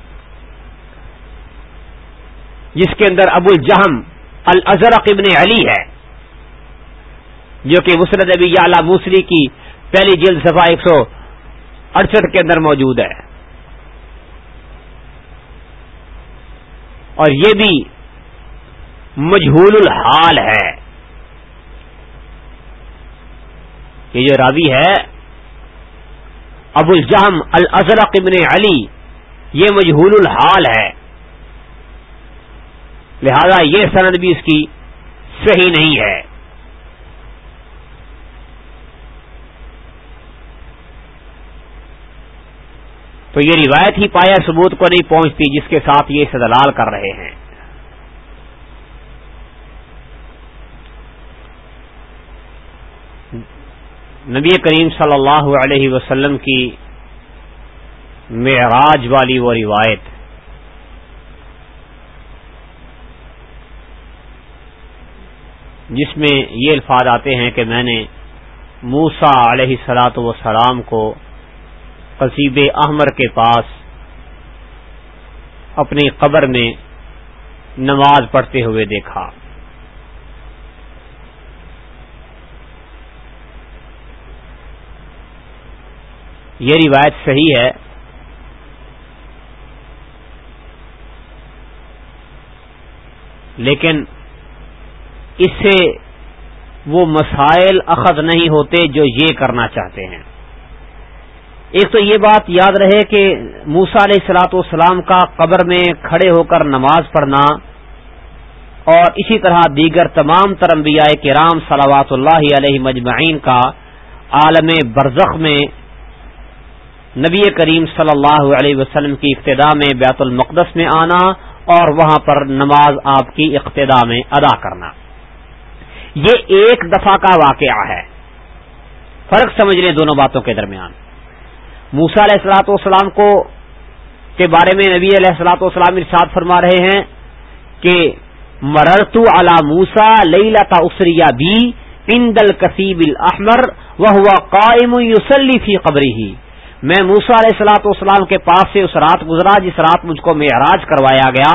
جس کے اندر ابو الجہم الازرق ابن علی ہے، جو کہ مسرد ابی یا موسری کی پہلی جلد صفحہ ایک سو اڑسٹھ کے اندر موجود ہے۔ اور یہ بھی مجہول الحال ہے۔ یہ جو راوی ہے، ابو الجہم الازرق ابن علی، یہ مجہول الحال ہے۔ لہذا یہ سند بھی اس کی صحیح نہیں ہے۔ تو یہ روایت ہی پایا ثبوت کو نہیں پہنچتی جس کے ساتھ یہ استدلال کر رہے ہیں۔ نبی کریم صلی اللہ علیہ وسلم کی معراج والی وہ روایت۔ جس میں یہ الفاظ آتے ہیں کہ میں نے موسا علیہ سلاط وسلام کو قصیب احمر کے پاس اپنی قبر میں نماز پڑھتے ہوئے دیکھا۔ یہ روایت صحیح ہے۔ لیکن اس سے وہ مسائل اخذ نہیں ہوتے جو یہ کرنا چاہتے ہیں۔ ایک تو یہ بات یاد رہے کہ موسا علیہ السلاط والسلام کا قبر میں کھڑے ہو کر نماز پڑھنا اور اسی طرح دیگر تمام ترمبیا کرام صلوات اللہ علیہ مجمعین کا عالم برزخ میں نبی کریم صلی اللہ علیہ وسلم کی ابتدا میں بیت المقدس میں آنا اور وہاں پر نماز آپ کی اقتدا میں ادا کرنا۔ یہ ایک دفعہ کا واقعہ ہے۔ فرق سمجھ لیں دونوں باتوں کے درمیان۔ موسا علیہ السلاۃ والسلام کو کے بارے میں نبی علیہ السلاۃ والسلام ارشاد فرما رہے ہیں کہ مررتو علا موسا لئی لتا اسریا بی اندل کسیب الحمر وہ ہوا قائم یوسلی فی قبری ہی میں موسا علیہ السلاۃ والسلام کے پاس سے اس رات گزرا جس رات مجھ کو معراج کروایا گیا۔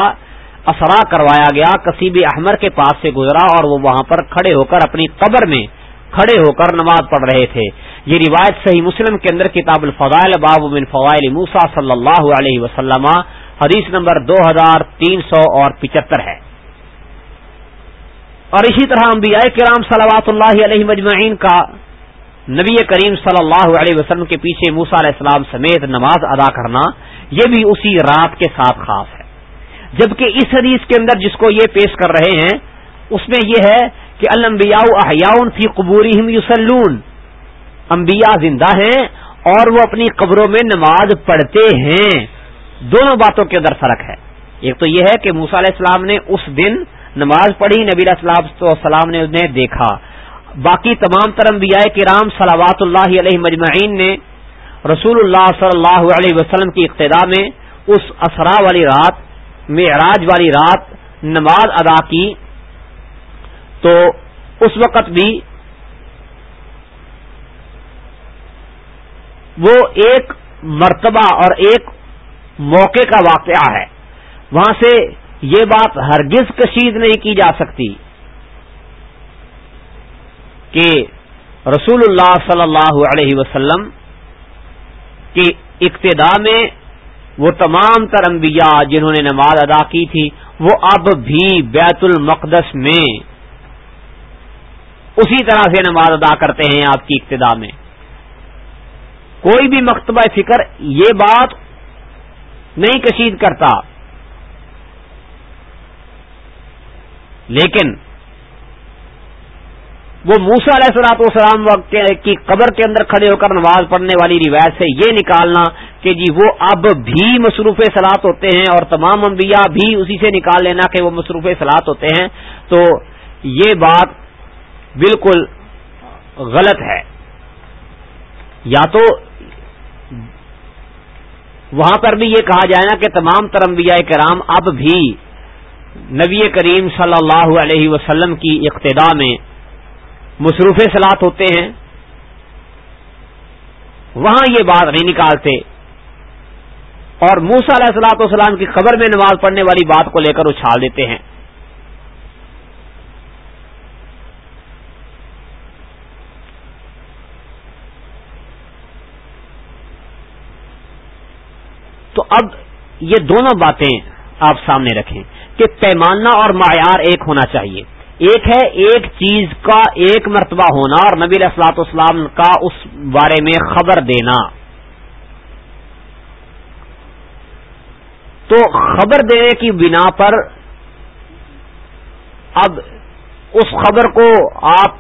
اسرا کروایا گیا کسیب احمر کے پاس سے گزرا اور وہ وہاں پر کھڑے ہو کر اپنی قبر میں کھڑے ہو کر نماز پڑھ رہے تھے۔ یہ روایت صحیح مسلم کے اندر کتاب الفضائل، باب من فوائل موسا صلی اللہ علیہ وسلم، حدیث نمبر دو ہزار تین سو اور پچہتر ہے۔ اور اسی طرح انبیاء کرام صلوات اللہ علیہ مجمعین کا نبی کریم صلی اللہ علیہ وسلم کے پیچھے موسا علیہ السلام سمیت نماز ادا کرنا، یہ بھی اسی رات کے ساتھ خاص ہے۔ جبکہ اس حدیث کے اندر جس کو یہ پیش کر رہے ہیں، اس میں یہ ہے کہ المبیا احیاؤن فی قبوری یوسلون انبیاء زندہ ہیں اور وہ اپنی قبروں میں نماز پڑھتے ہیں۔ دونوں باتوں کے اندر فرق ہے۔ ایک تو یہ ہے کہ موسا علیہ السلام نے اس دن نماز پڑھی، نبی السلام نے انہیں دیکھا۔ باقی تمام تر انبیاء کرام صلوات اللہ علیہ مجمعین نے رسول اللہ صلی اللہ علیہ وسلم کی ابتدا میں اس اسرا والی رات معراج والی رات نماز ادا کی، تو اس وقت بھی وہ ایک مرتبہ اور ایک موقع کا واقعہ ہے۔ وہاں سے یہ بات ہرگز کشید نہیں کی جا سکتی کہ رسول اللہ صلی اللہ علیہ وسلم کی ابتدا میں وہ تمام تر انبیاء جنہوں نے نماز ادا کی تھی، وہ اب بھی بیت المقدس میں۔ اسی طرح سے نماز ادا کرتے ہیں آپ کی ابتدا میں۔ کوئی بھی مکتبہ فکر یہ بات نہیں کشید کرتا۔ لیکن وہ موسا علیہ سلاط والسلام کی قبر کے اندر کھڑے ہو کر نماز پڑھنے والی روایت سے یہ نکالنا کہ جی وہ اب بھی مصروف سلاد ہوتے ہیں اور تمام انبیاء بھی اسی سے نکال لینا کہ وہ مصروف سلاد ہوتے ہیں، تو یہ بات بالکل غلط ہے۔ یا تو وہاں پر بھی یہ کہا جائے نا کہ تمام ترمبیا کرام اب بھی نبی کریم صلی اللہ علیہ وسلم کی اقتدا میں مصروف سلاد ہوتے ہیں، وہاں یہ بات نہیں نکالتے۔ اور موسا علیہ السلاط والسلام کی خبر میں نماز پڑھنے والی بات کو لے کر اچھال دیتے ہیں۔ تو اب یہ دونوں باتیں آپ سامنے رکھیں کہ پیمانہ اور معیار ایک ہونا چاہیے۔ ایک ہے ایک چیز کا ایک مرتبہ ہونا اور نبی السلاط اسلام کا اس بارے میں خبر دینا۔ تو خبر دینے کی بنا پر اب اس خبر کو آپ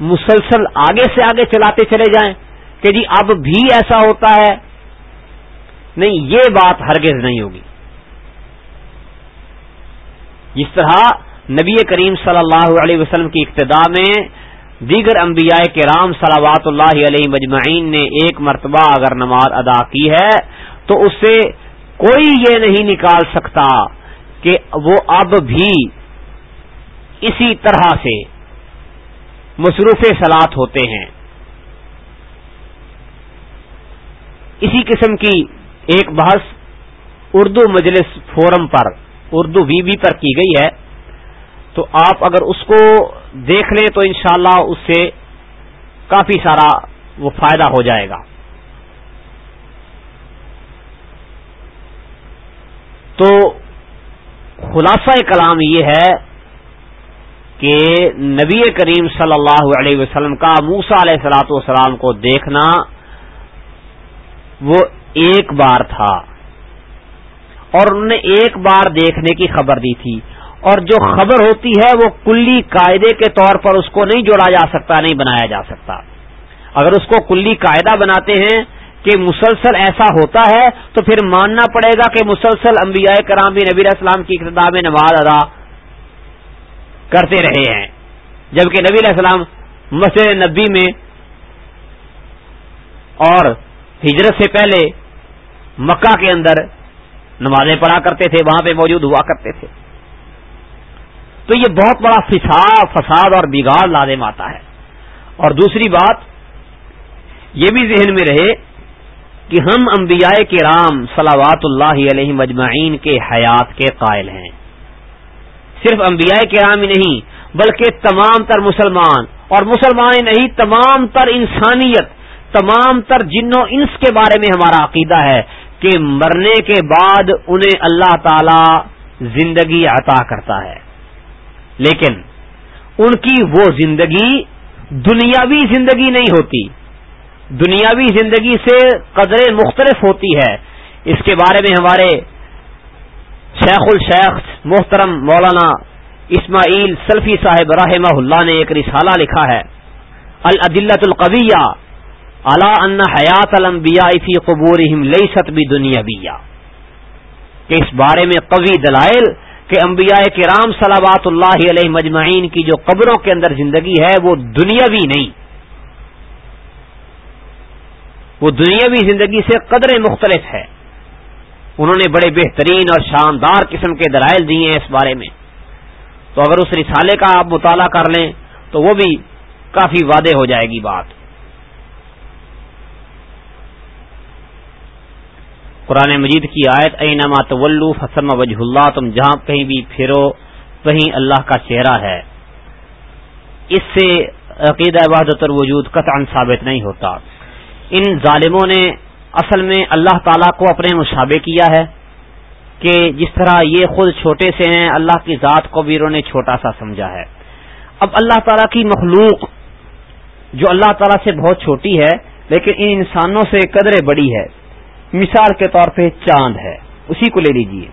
مسلسل آگے سے آگے چلاتے چلے جائیں کہ جی اب بھی ایسا ہوتا ہے۔ نہیں، یہ بات ہرگز نہیں ہوگی۔ جس طرح نبی کریم صلی اللہ علیہ وسلم کی ابتدا میں دیگر انبیاء کے رام اللہ علیہ مجمعین نے ایک مرتبہ اگر نماز ادا کی ہے تو اس سے کوئی یہ نہیں نکال سکتا کہ وہ اب بھی اسی طرح سے مصروف سلاد ہوتے ہیں۔ اسی قسم کی ایک بحث اردو مجلس فورم پر، اردو وی بی پر کی گئی ہے۔ تو آپ اگر اس کو دیکھ لیں تو انشاءاللہ اس سے کافی سارا وہ فائدہ ہو جائے گا۔ تو خلاصہ کلام یہ ہے کہ نبی کریم صلی اللہ علیہ وسلم کا موسا علیہ سلاۃ والسلام کو دیکھنا وہ ایک بار تھا اور انہوں نے ایک بار دیکھنے کی خبر دی تھی۔ اور جو خبر ہوتی ہے وہ کلی قاعدے کے طور پر اس کو نہیں جوڑا جا سکتا، نہیں بنایا جا سکتا۔ اگر اس کو کلی قاعدہ بناتے ہیں کہ مسلسل ایسا ہوتا ہے، تو پھر ماننا پڑے گا کہ مسلسل انبیاء کرام بھی نبی اسلام کی ابتدا میں نماز ادا کرتے رہے ہیں۔ جبکہ نبی علیہ السلام مسجد نبی میں اور ہجرت سے پہلے مکہ کے اندر نمازیں پڑھا کرتے تھے، وہاں پہ موجود ہوا کرتے تھے۔ تو یہ بہت بڑا فساد فساد اور بگاڑ لازم آتا ہے۔ اور دوسری بات، یہ بھی ذہن میں رہے کہ ہم انبیاء کے رام صلاوات اللہ علیہ مجمعین کے حیات کے قائل ہیں۔ صرف انبیاء کے رام ہی نہیں، بلکہ تمام تر مسلمان، اور مسلمان نہیں، تمام تر انسانیت، تمام تر جنوں انس کے بارے میں ہمارا عقیدہ ہے کہ مرنے کے بعد انہیں اللہ تعالی زندگی عطا کرتا ہے۔ لیکن ان کی وہ زندگی دنیاوی زندگی نہیں ہوتی۔ دنیاوی زندگی سے قدریں مختلف ہوتی ہے۔ اس کے بارے میں ہمارے شیخ الشیخ محترم مولانا اسماعیل سلفی صاحب رحمہ اللہ نے ایک رسالہ لکھا ہے۔ العدلت القویہ الا ان حیات المبیا فی قبور لئی ست بھی دنیا کہ اس بارے میں قوی دلائل کہ انبیاء کرام صلوات اللہ علیہ مجمعین کی جو قبروں کے اندر زندگی ہے وہ دنیاوی نہیں۔ وہ دنیاوی زندگی سے قدرے مختلف ہے انہوں نے بڑے بہترین اور شاندار قسم کے دلائل دیے ہیں اس بارے میں۔ تو اگر اس رسالے کا آپ مطالعہ کر لیں تو وہ بھی کافی وعدے ہو جائے گی بات۔ قرآن مجید کی آیت، اینما طلو فسم وجہ اللہ، تم جہاں کہیں بھی پھرو کہیں اللہ کا چہرہ ہے۔ اس سے عقیدہ وحدت الوجود قطعا ثابت نہیں ہوتا۔ ان ظالموں نے اصل میں اللہ تعالی کو اپنے مشابے کیا ہے کہ جس طرح یہ خود چھوٹے سے ہیں، اللہ کی ذات کو بھی انہوں نے چھوٹا سا سمجھا ہے۔ اب اللہ تعالیٰ کی مخلوق جو اللہ تعالیٰ سے بہت چھوٹی ہے، لیکن ان انسانوں سے قدرے بڑی ہے۔ مثال کے طور پہ چاند ہے، اسی کو لے لیجیے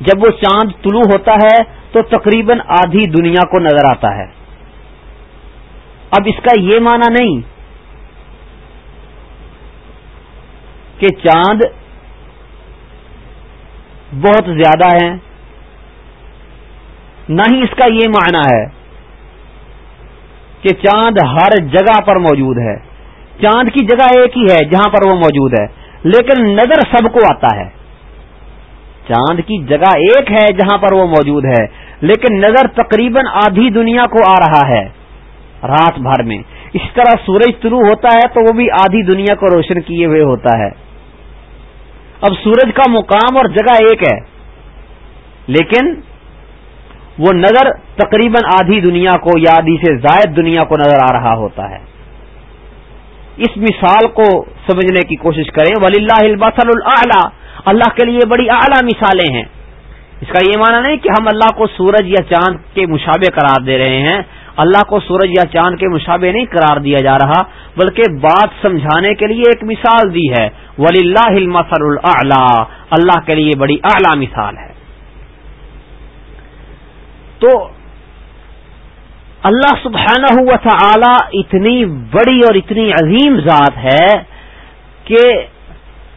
جب وہ چاند طلوع ہوتا ہے تو تقریباً آدھی دنیا کو نظر آتا ہے۔ اب اس کا یہ معنی نہیں کہ چاند بہت زیادہ ہیں، نہ ہی اس کا یہ معنی ہے کہ چاند ہر جگہ پر موجود ہے۔ چاند کی جگہ ایک ہی ہے جہاں پر وہ موجود ہے۔ لیکن نظر سب کو آتا ہے۔ چاند کی جگہ ایک ہے جہاں پر وہ موجود ہے، لیکن نظر تقریباً آدھی دنیا کو آ رہا ہے۔ رات بھر میں۔ اس طرح سورج طلوع ہوتا ہے تو وہ بھی آدھی دنیا کو روشن کیے ہوئے ہوتا ہے۔ اب سورج کا مقام اور جگہ ایک ہے، لیکن وہ نظر تقریباً آدھی دنیا کو یا آدھی سے زائد دنیا کو نظر آ رہا ہوتا ہے۔ اس مثال کو سمجھنے کی کوشش کریں۔ ولی اللہ الباسل اللہ کے لیے بڑی اعلیٰ مثالیں ہیں۔ اس کا یہ معنی نہیں کہ ہم اللہ کو سورج یا چاند کے مشابے قرار دے رہے ہیں۔ اللہ کو سورج یا چاند کے مشابے نہیں قرار دیا جا رہا، بلکہ بات سمجھانے کے لیے ایک مثال دی ہے۔ ولی اللہ المسل اللہ کے لیے بڑی اعلیٰ مثال ہے۔ تو اللہ سبحانہ ہوا تھا اتنی بڑی اور اتنی عظیم ذات ہے کہ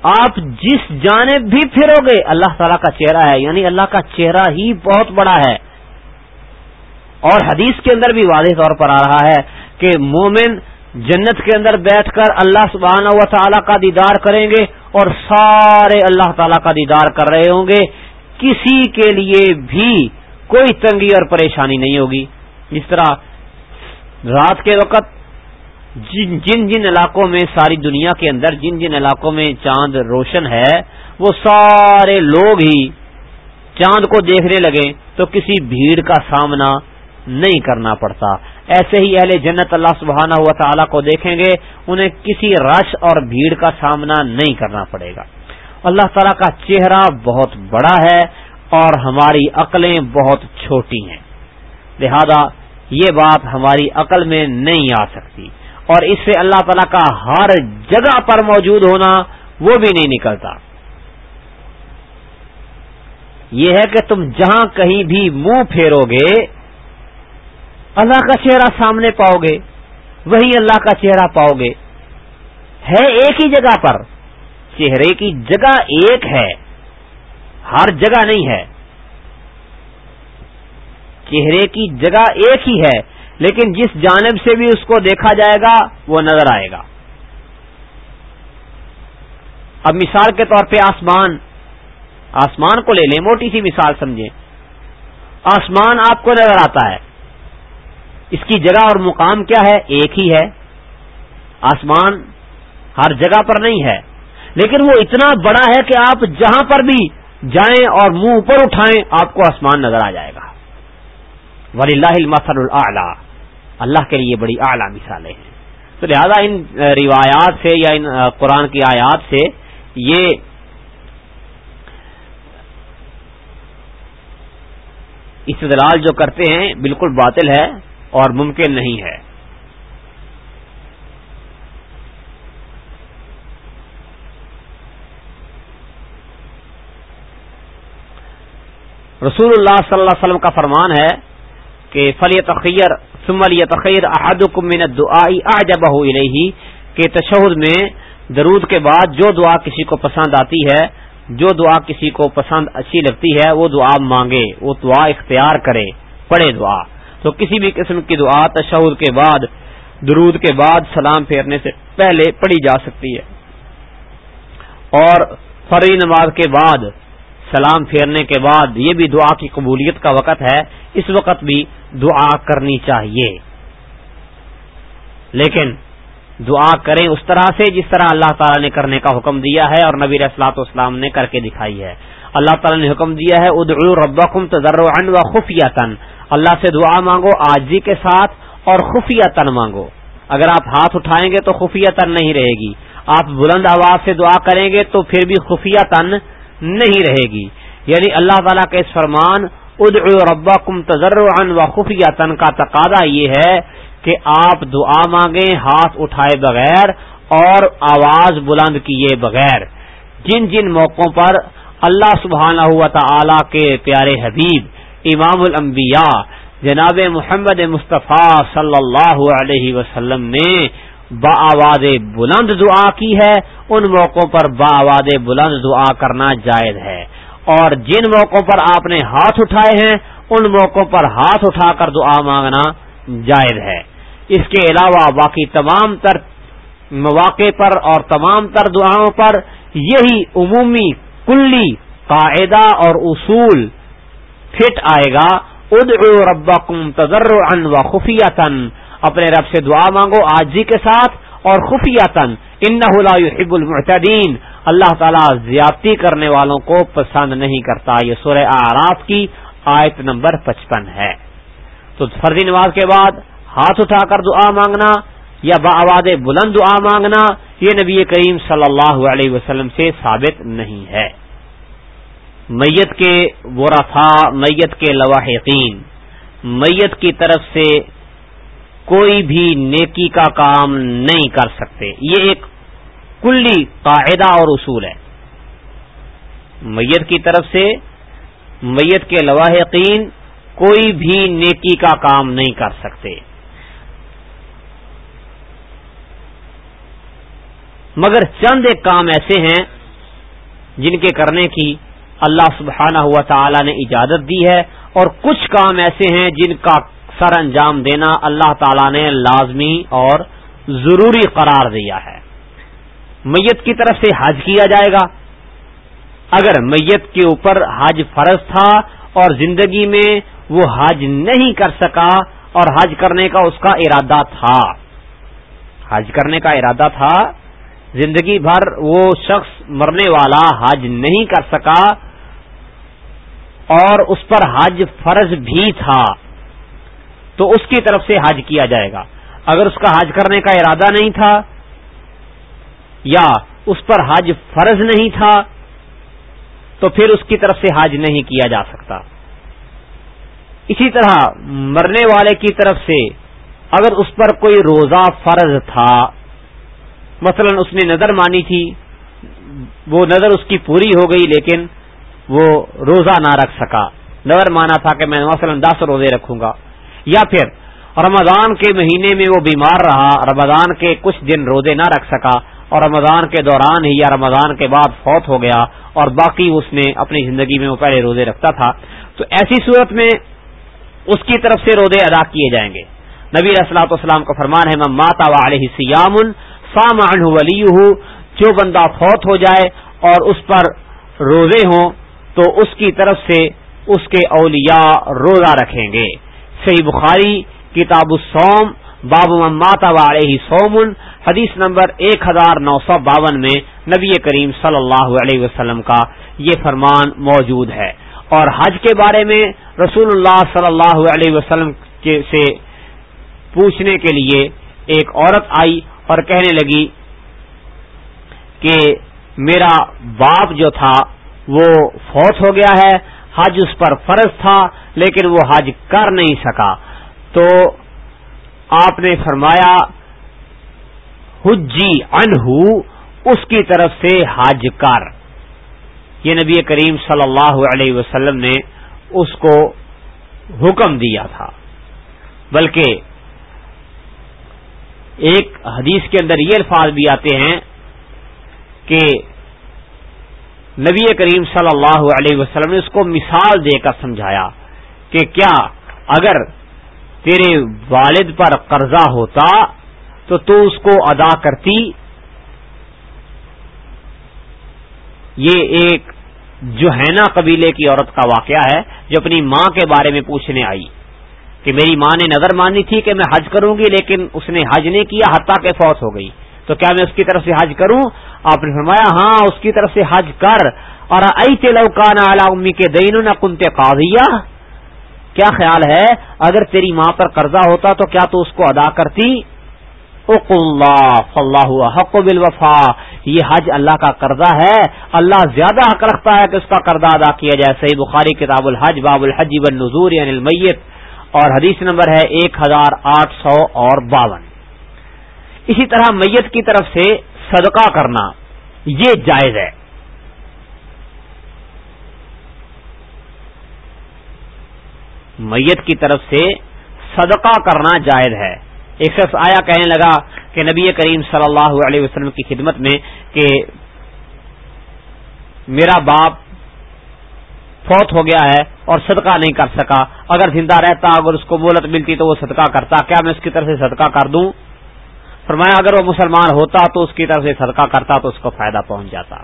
آپ جس جانب بھی پھرو گے، اللہ تعالیٰ کا چہرہ ہے یعنی اللہ کا چہرہ ہی بہت بڑا ہے۔ اور حدیث کے اندر بھی واضح طور پر آ رہا ہے کہ مومن جنت کے اندر بیٹھ کر اللہ سبحانہ و تعالیٰ کا دیدار کریں گے اور سارے اللہ تعالیٰ کا دیدار کر رہے ہوں گے۔ کسی کے لیے بھی کوئی تنگی اور پریشانی نہیں ہوگی۔ جس طرح رات کے وقت جن جن جن علاقوں میں ساری دنیا کے اندر جن جن علاقوں میں چاند روشن ہے، وہ سارے لوگ ہی چاند کو دیکھنے لگے تو کسی بھیڑ کا سامنا نہیں کرنا پڑتا۔ ایسے ہی اہل جنت اللہ سبحانہ ہوا تعالیٰ کو دیکھیں گے، انہیں کسی رش اور بھیڑ کا سامنا نہیں کرنا پڑے گا۔ اللہ تعالیٰ کا چہرہ بہت بڑا ہے اور ہماری عقلیں بہت چھوٹی ہیں۔ لہذا یہ بات ہماری عقل میں نہیں آ سکتی۔ اور اس سے اللہ تعالی کا ہر جگہ پر موجود ہونا وہ بھی نہیں نکلتا۔ یہ ہے کہ تم جہاں کہیں بھی منہ پھیرو گے اللہ کا چہرہ سامنے پاؤ گے وہی اللہ کا چہرہ پاؤ گے ہے ایک ہی جگہ پر، چہرے کی جگہ ایک ہے، ہر جگہ نہیں ہے۔ چہرے کی جگہ ایک ہی ہے، لیکن جس جانب سے بھی اس کو دیکھا جائے گا، وہ نظر آئے گا۔ اب مثال کے طور پہ آسمان آسمان کو لے لیں، موٹی سی مثال سمجھیں۔ آسمان آپ کو نظر آتا ہے۔ اس کی جگہ اور مقام کیا ہے؟ ایک ہی ہے۔ آسمان ہر جگہ پر نہیں ہے، لیکن وہ اتنا بڑا ہے کہ آپ جہاں پر بھی جائیں اور منہ اوپر اٹھائیں، آپ کو آسمان نظر آ جائے گا۔ ولی اللہ المسل اللہ اللہ کے لیے بڑی اعلیٰ مثالیں ہیں۔ تو لہذا ان روایات سے یا ان قرآن کی آیات سے یہ، استدلال جو کرتے ہیں بالکل باطل ہے اور ممکن نہیں ہے۔ رسول اللہ صلی اللہ علیہ وسلم کا فرمان ہے کہ فلی تخیر سمل تخیر احد من دعائی آجب کہ تشہد میں درود کے بعد جو دعا کسی کو پسند آتی ہے، جو دعا کسی کو پسند اچھی لگتی ہے، وہ دعا مانگے، وہ دعا اختیار کرے، پڑھے دعا۔ تو کسی بھی قسم کی دعا تشہد کے بعد، درود کے بعد سلام پھیرنے سے پہلے پڑھی جا سکتی ہے۔ اور فری نماز کے بعد سلام پھیرنے کے بعد یہ بھی دعا کی قبولیت کا وقت ہے، اس وقت بھی دعا کرنی چاہیے۔ لیکن دعا کریں اس طرح سے جس طرح اللہ تعالیٰ نے کرنے کا حکم دیا ہے اور نبی اسلاط اسلام نے کر کے دکھائی ہے۔ اللہ تعالیٰ نے حکم دیا ہے، ادعو ربکم تضرعا و خفیہ تن اللہ سے دعا مانگو آجی کے ساتھ اور خفیہ تن مانگو۔ اگر آپ ہاتھ اٹھائیں گے تو خفیہ تن نہیں رہے گی۔ آپ بلند آواز سے دعا کریں گے تو پھر بھی خفیہ تن نہیں رہے گی۔ یعنی اللہ تعالیٰ کے اس فرمان ادعو ربکم تضرعا و خفیہ تن کا تقاضا یہ ہے کہ آپ دعا مانگیں ہاتھ اٹھائے بغیر اور آواز بلند کیے بغیر۔ جن جن موقعوں پر اللہ سبحانہ ہوا تعالی کے پیارے حبیب، امام الانبیاء، جناب محمد مصطفیٰ صلی اللہ علیہ وسلم نے با آواز بلند دعا کی ہے، ان موقعوں پر با آواز بلند دعا کرنا جائز ہے۔ اور جن موقعوں پر آپ نے ہاتھ اٹھائے ہیں، ان موقعوں پر ہاتھ اٹھا کر دعا مانگنا جائز ہے۔ اس کے علاوہ باقی تمام تر مواقع پر اور تمام تر دعاؤں پر یہی عمومی کلی قاعدہ اور اصول فٹ آئے گا۔ ادعو ربکم تضرعا و خفیتن اپنے رب سے دعا مانگو آجی کے ساتھ اور خفیتن انہو لا يحب المعتدین۔ اللہ تعالیٰ زیادتی کرنے والوں کو پسند نہیں کرتا۔ یہ سورہ آراف کی آیت نمبر پچپن ہے۔ تو فرضی نماز کے بعد ہاتھ اٹھا کر دعا مانگنا یا آواز بلند دعا مانگنا، یہ نبی کریم صلی اللہ علیہ وسلم سے ثابت نہیں ہے۔ میت کے ورثا میت کے لواحقین، میت کی طرف سے کوئی بھی نیکی کا کام نہیں کر سکتے۔ یہ ایک کلی قاعدہ اور اصول ہے۔ میت کی طرف سے میت کے لواحقین کوئی بھی نیکی کا کام نہیں کر سکتے۔ مگر چند ایک کام ایسے ہیں جن کے کرنے کی اللہ سبحانہ ہوا تعالی نے اجازت دی ہے اور کچھ کام ایسے ہیں جن کا سر انجام دینا اللہ تعالی نے لازمی اور ضروری قرار دیا ہے۔ میت کی طرف سے حج کیا جائے گا۔ اگر میت کے اوپر حج فرض تھا اور زندگی میں وہ حج نہیں کر سکا اور حج کرنے کا اس کا ارادہ تھا۔ حج کرنے کا ارادہ تھا۔ زندگی بھر وہ شخص مرنے والا حج نہیں کر سکا اور اس پر حج فرض بھی تھا۔ تو اس کی طرف سے حج کیا جائے گا۔ اگر اس کا حج کرنے کا ارادہ نہیں تھا یا اس پر حج فرض نہیں تھا، تو پھر اس کی طرف سے حج نہیں کیا جا سکتا۔ اسی طرح مرنے والے کی طرف سے اگر اس پر کوئی روزہ فرض تھا، مثلا اس نے نظر مانی تھی، وہ نظر اس کی پوری ہو گئی لیکن وہ روزہ نہ رکھ سکا۔ نظر مانا تھا کہ میں مثلا دس روزے رکھوں گا۔ یا پھر رمضان کے مہینے میں وہ بیمار رہا، رمضان کے کچھ دن روزے نہ رکھ سکا اور رمضان کے دوران ہی یا رمضان کے بعد فوت ہو گیا اور باقی اس نے اپنی زندگی میں وہ پہلے روزے رکھتا تھا۔ تو ایسی صورت میں اس کی طرف سے روزے ادا کیے جائیں گے۔ نبی اسلاط اسلام کا فرمان ہے ماتا علیہ سیام عنہ ولی جو بندہ فوت ہو جائے اور اس پر روزے ہوں تو اس کی طرف سے اس کے اولیاء روزہ رکھیں گے۔ صحیح بخاری، کتاب السوم باب ماتا علیہ سومن حدیث نمبر ایک ہزار نو سو باون میں نبی کریم صلی اللہ علیہ وسلم کا یہ فرمان موجود ہے۔ اور حج کے بارے میں رسول اللہ صلی اللہ علیہ وسلم سے پوچھنے کے لیے ایک عورت آئی اور کہنے لگی کہ میرا باپ جو تھا وہ فوت ہو گیا ہے حج اس پر فرض تھا، لیکن وہ حج کر نہیں سکا۔ تو آپ نے فرمایا، حجی انہو اس کی طرف سے حج کر۔ یہ نبی کریم صلی اللہ علیہ وسلم نے اس کو حکم دیا تھا۔ بلکہ ایک حدیث کے اندر یہ الفاظ بھی آتے ہیں کہ نبی کریم صلی اللہ علیہ وسلم نے اس کو مثال دے کر سمجھایا کہ کیا اگر تیرے والد پر قرضہ ہوتا تو تو اس کو ادا کرتی؟ یہ ایک جو ہے نا قبیلے کی عورت کا واقعہ ہے جو اپنی ماں کے بارے میں پوچھنے آئی کہ میری ماں نے نظر مانی تھی کہ میں حج کروں گی لیکن اس نے حج نہیں کیا حتیٰ کہ فوت ہو گئی۔ تو کیا میں اس کی طرف سے حج کروں؟ آپ نے فرمایا ہاں اس کی طرف سے حج کر۔ اور ائی تلوکان اعلی امی کے دین نہ کنتے قاضیہ؟ کیا خیال ہے؟ اگر تیری ماں پر قرضہ ہوتا تو کیا تو اس کو ادا کرتی؟ اللہ اللہ حق بالوفا۔ یہ حج اللہ کا قرضہ ہے۔ اللہ زیادہ حق رکھتا ہے کہ اس کا قرضہ ادا کیا جائے۔ صحیح بخاری، کتاب الحج، باب الحج بن نظور یعنی المیت۔ اور حدیث نمبر ہے ایک ہزار آٹھ سو اور باون۔ اسی طرح میت کی طرف سے صدقہ کرنا یہ جائز ہے۔ میت کی طرف سے صدقہ کرنا جائز ہے۔ ایک شخص آیا کہنے لگا کہ نبی کریم صلی اللہ علیہ وسلم کی خدمت میں کہ میرا باپ فوت ہو گیا ہے اور صدقہ نہیں کر سکا۔ اگر زندہ رہتا، اگر اس کو مولت ملتی تو وہ صدقہ کرتا۔ کیا میں اس کی طرف سے صدقہ کر دوں؟ فرمایا، اگر وہ مسلمان ہوتا تو اس کی طرف سے صدقہ کرتا تو اس کو فائدہ پہنچ جاتا۔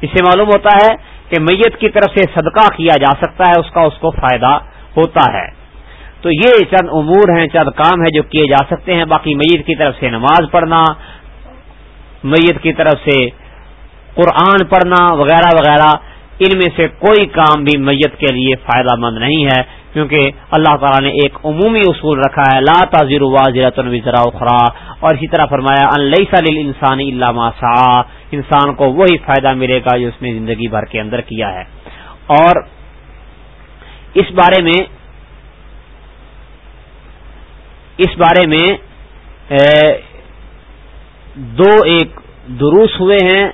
اس سے معلوم ہوتا ہے کہ میت کی طرف سے صدقہ کیا جا سکتا ہے، اس کا اس کو فائدہ ہوتا ہے۔ تو یہ چند امور ہیں، چند کام ہیں جو کیے جا سکتے ہیں۔ باقی میت کی طرف سے نماز پڑھنا، میت کی طرف سے قرآن پڑھنا، وغیرہ وغیرہ۔ ان میں سے کوئی کام بھی میت کے لیے فائدہ مند نہیں ہے، کیونکہ اللہ تعالیٰ نے ایک عمومی اصول رکھا ہے، لا تاضر واضح ذرا اخرا اور اسی طرح فرمایا، ان انسانی اللہ سا انسان کو وہی فائدہ ملے گا جو اس نے زندگی بھر کے اندر کیا ہے۔ اور اس بارے میں، اس بارے میں دو ایک دروس ہوئے ہیں۔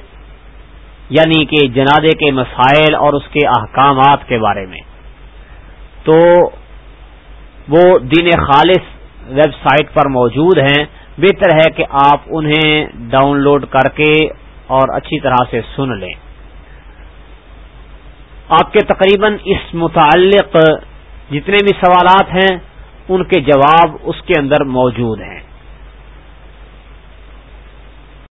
یعنی کہ جنادے کے مسائل اور اس کے احکامات کے بارے میں۔ تو وہ دین خالص ویب سائٹ پر موجود ہیں۔ بہتر ہے کہ آپ انہیں ڈاؤن لوڈ کر کے اور اچھی طرح سے سن لیں۔ آپ کے تقریباً اس متعلق جتنے بھی سوالات ہیں، ان کے جواب اس کے اندر موجود ہیں۔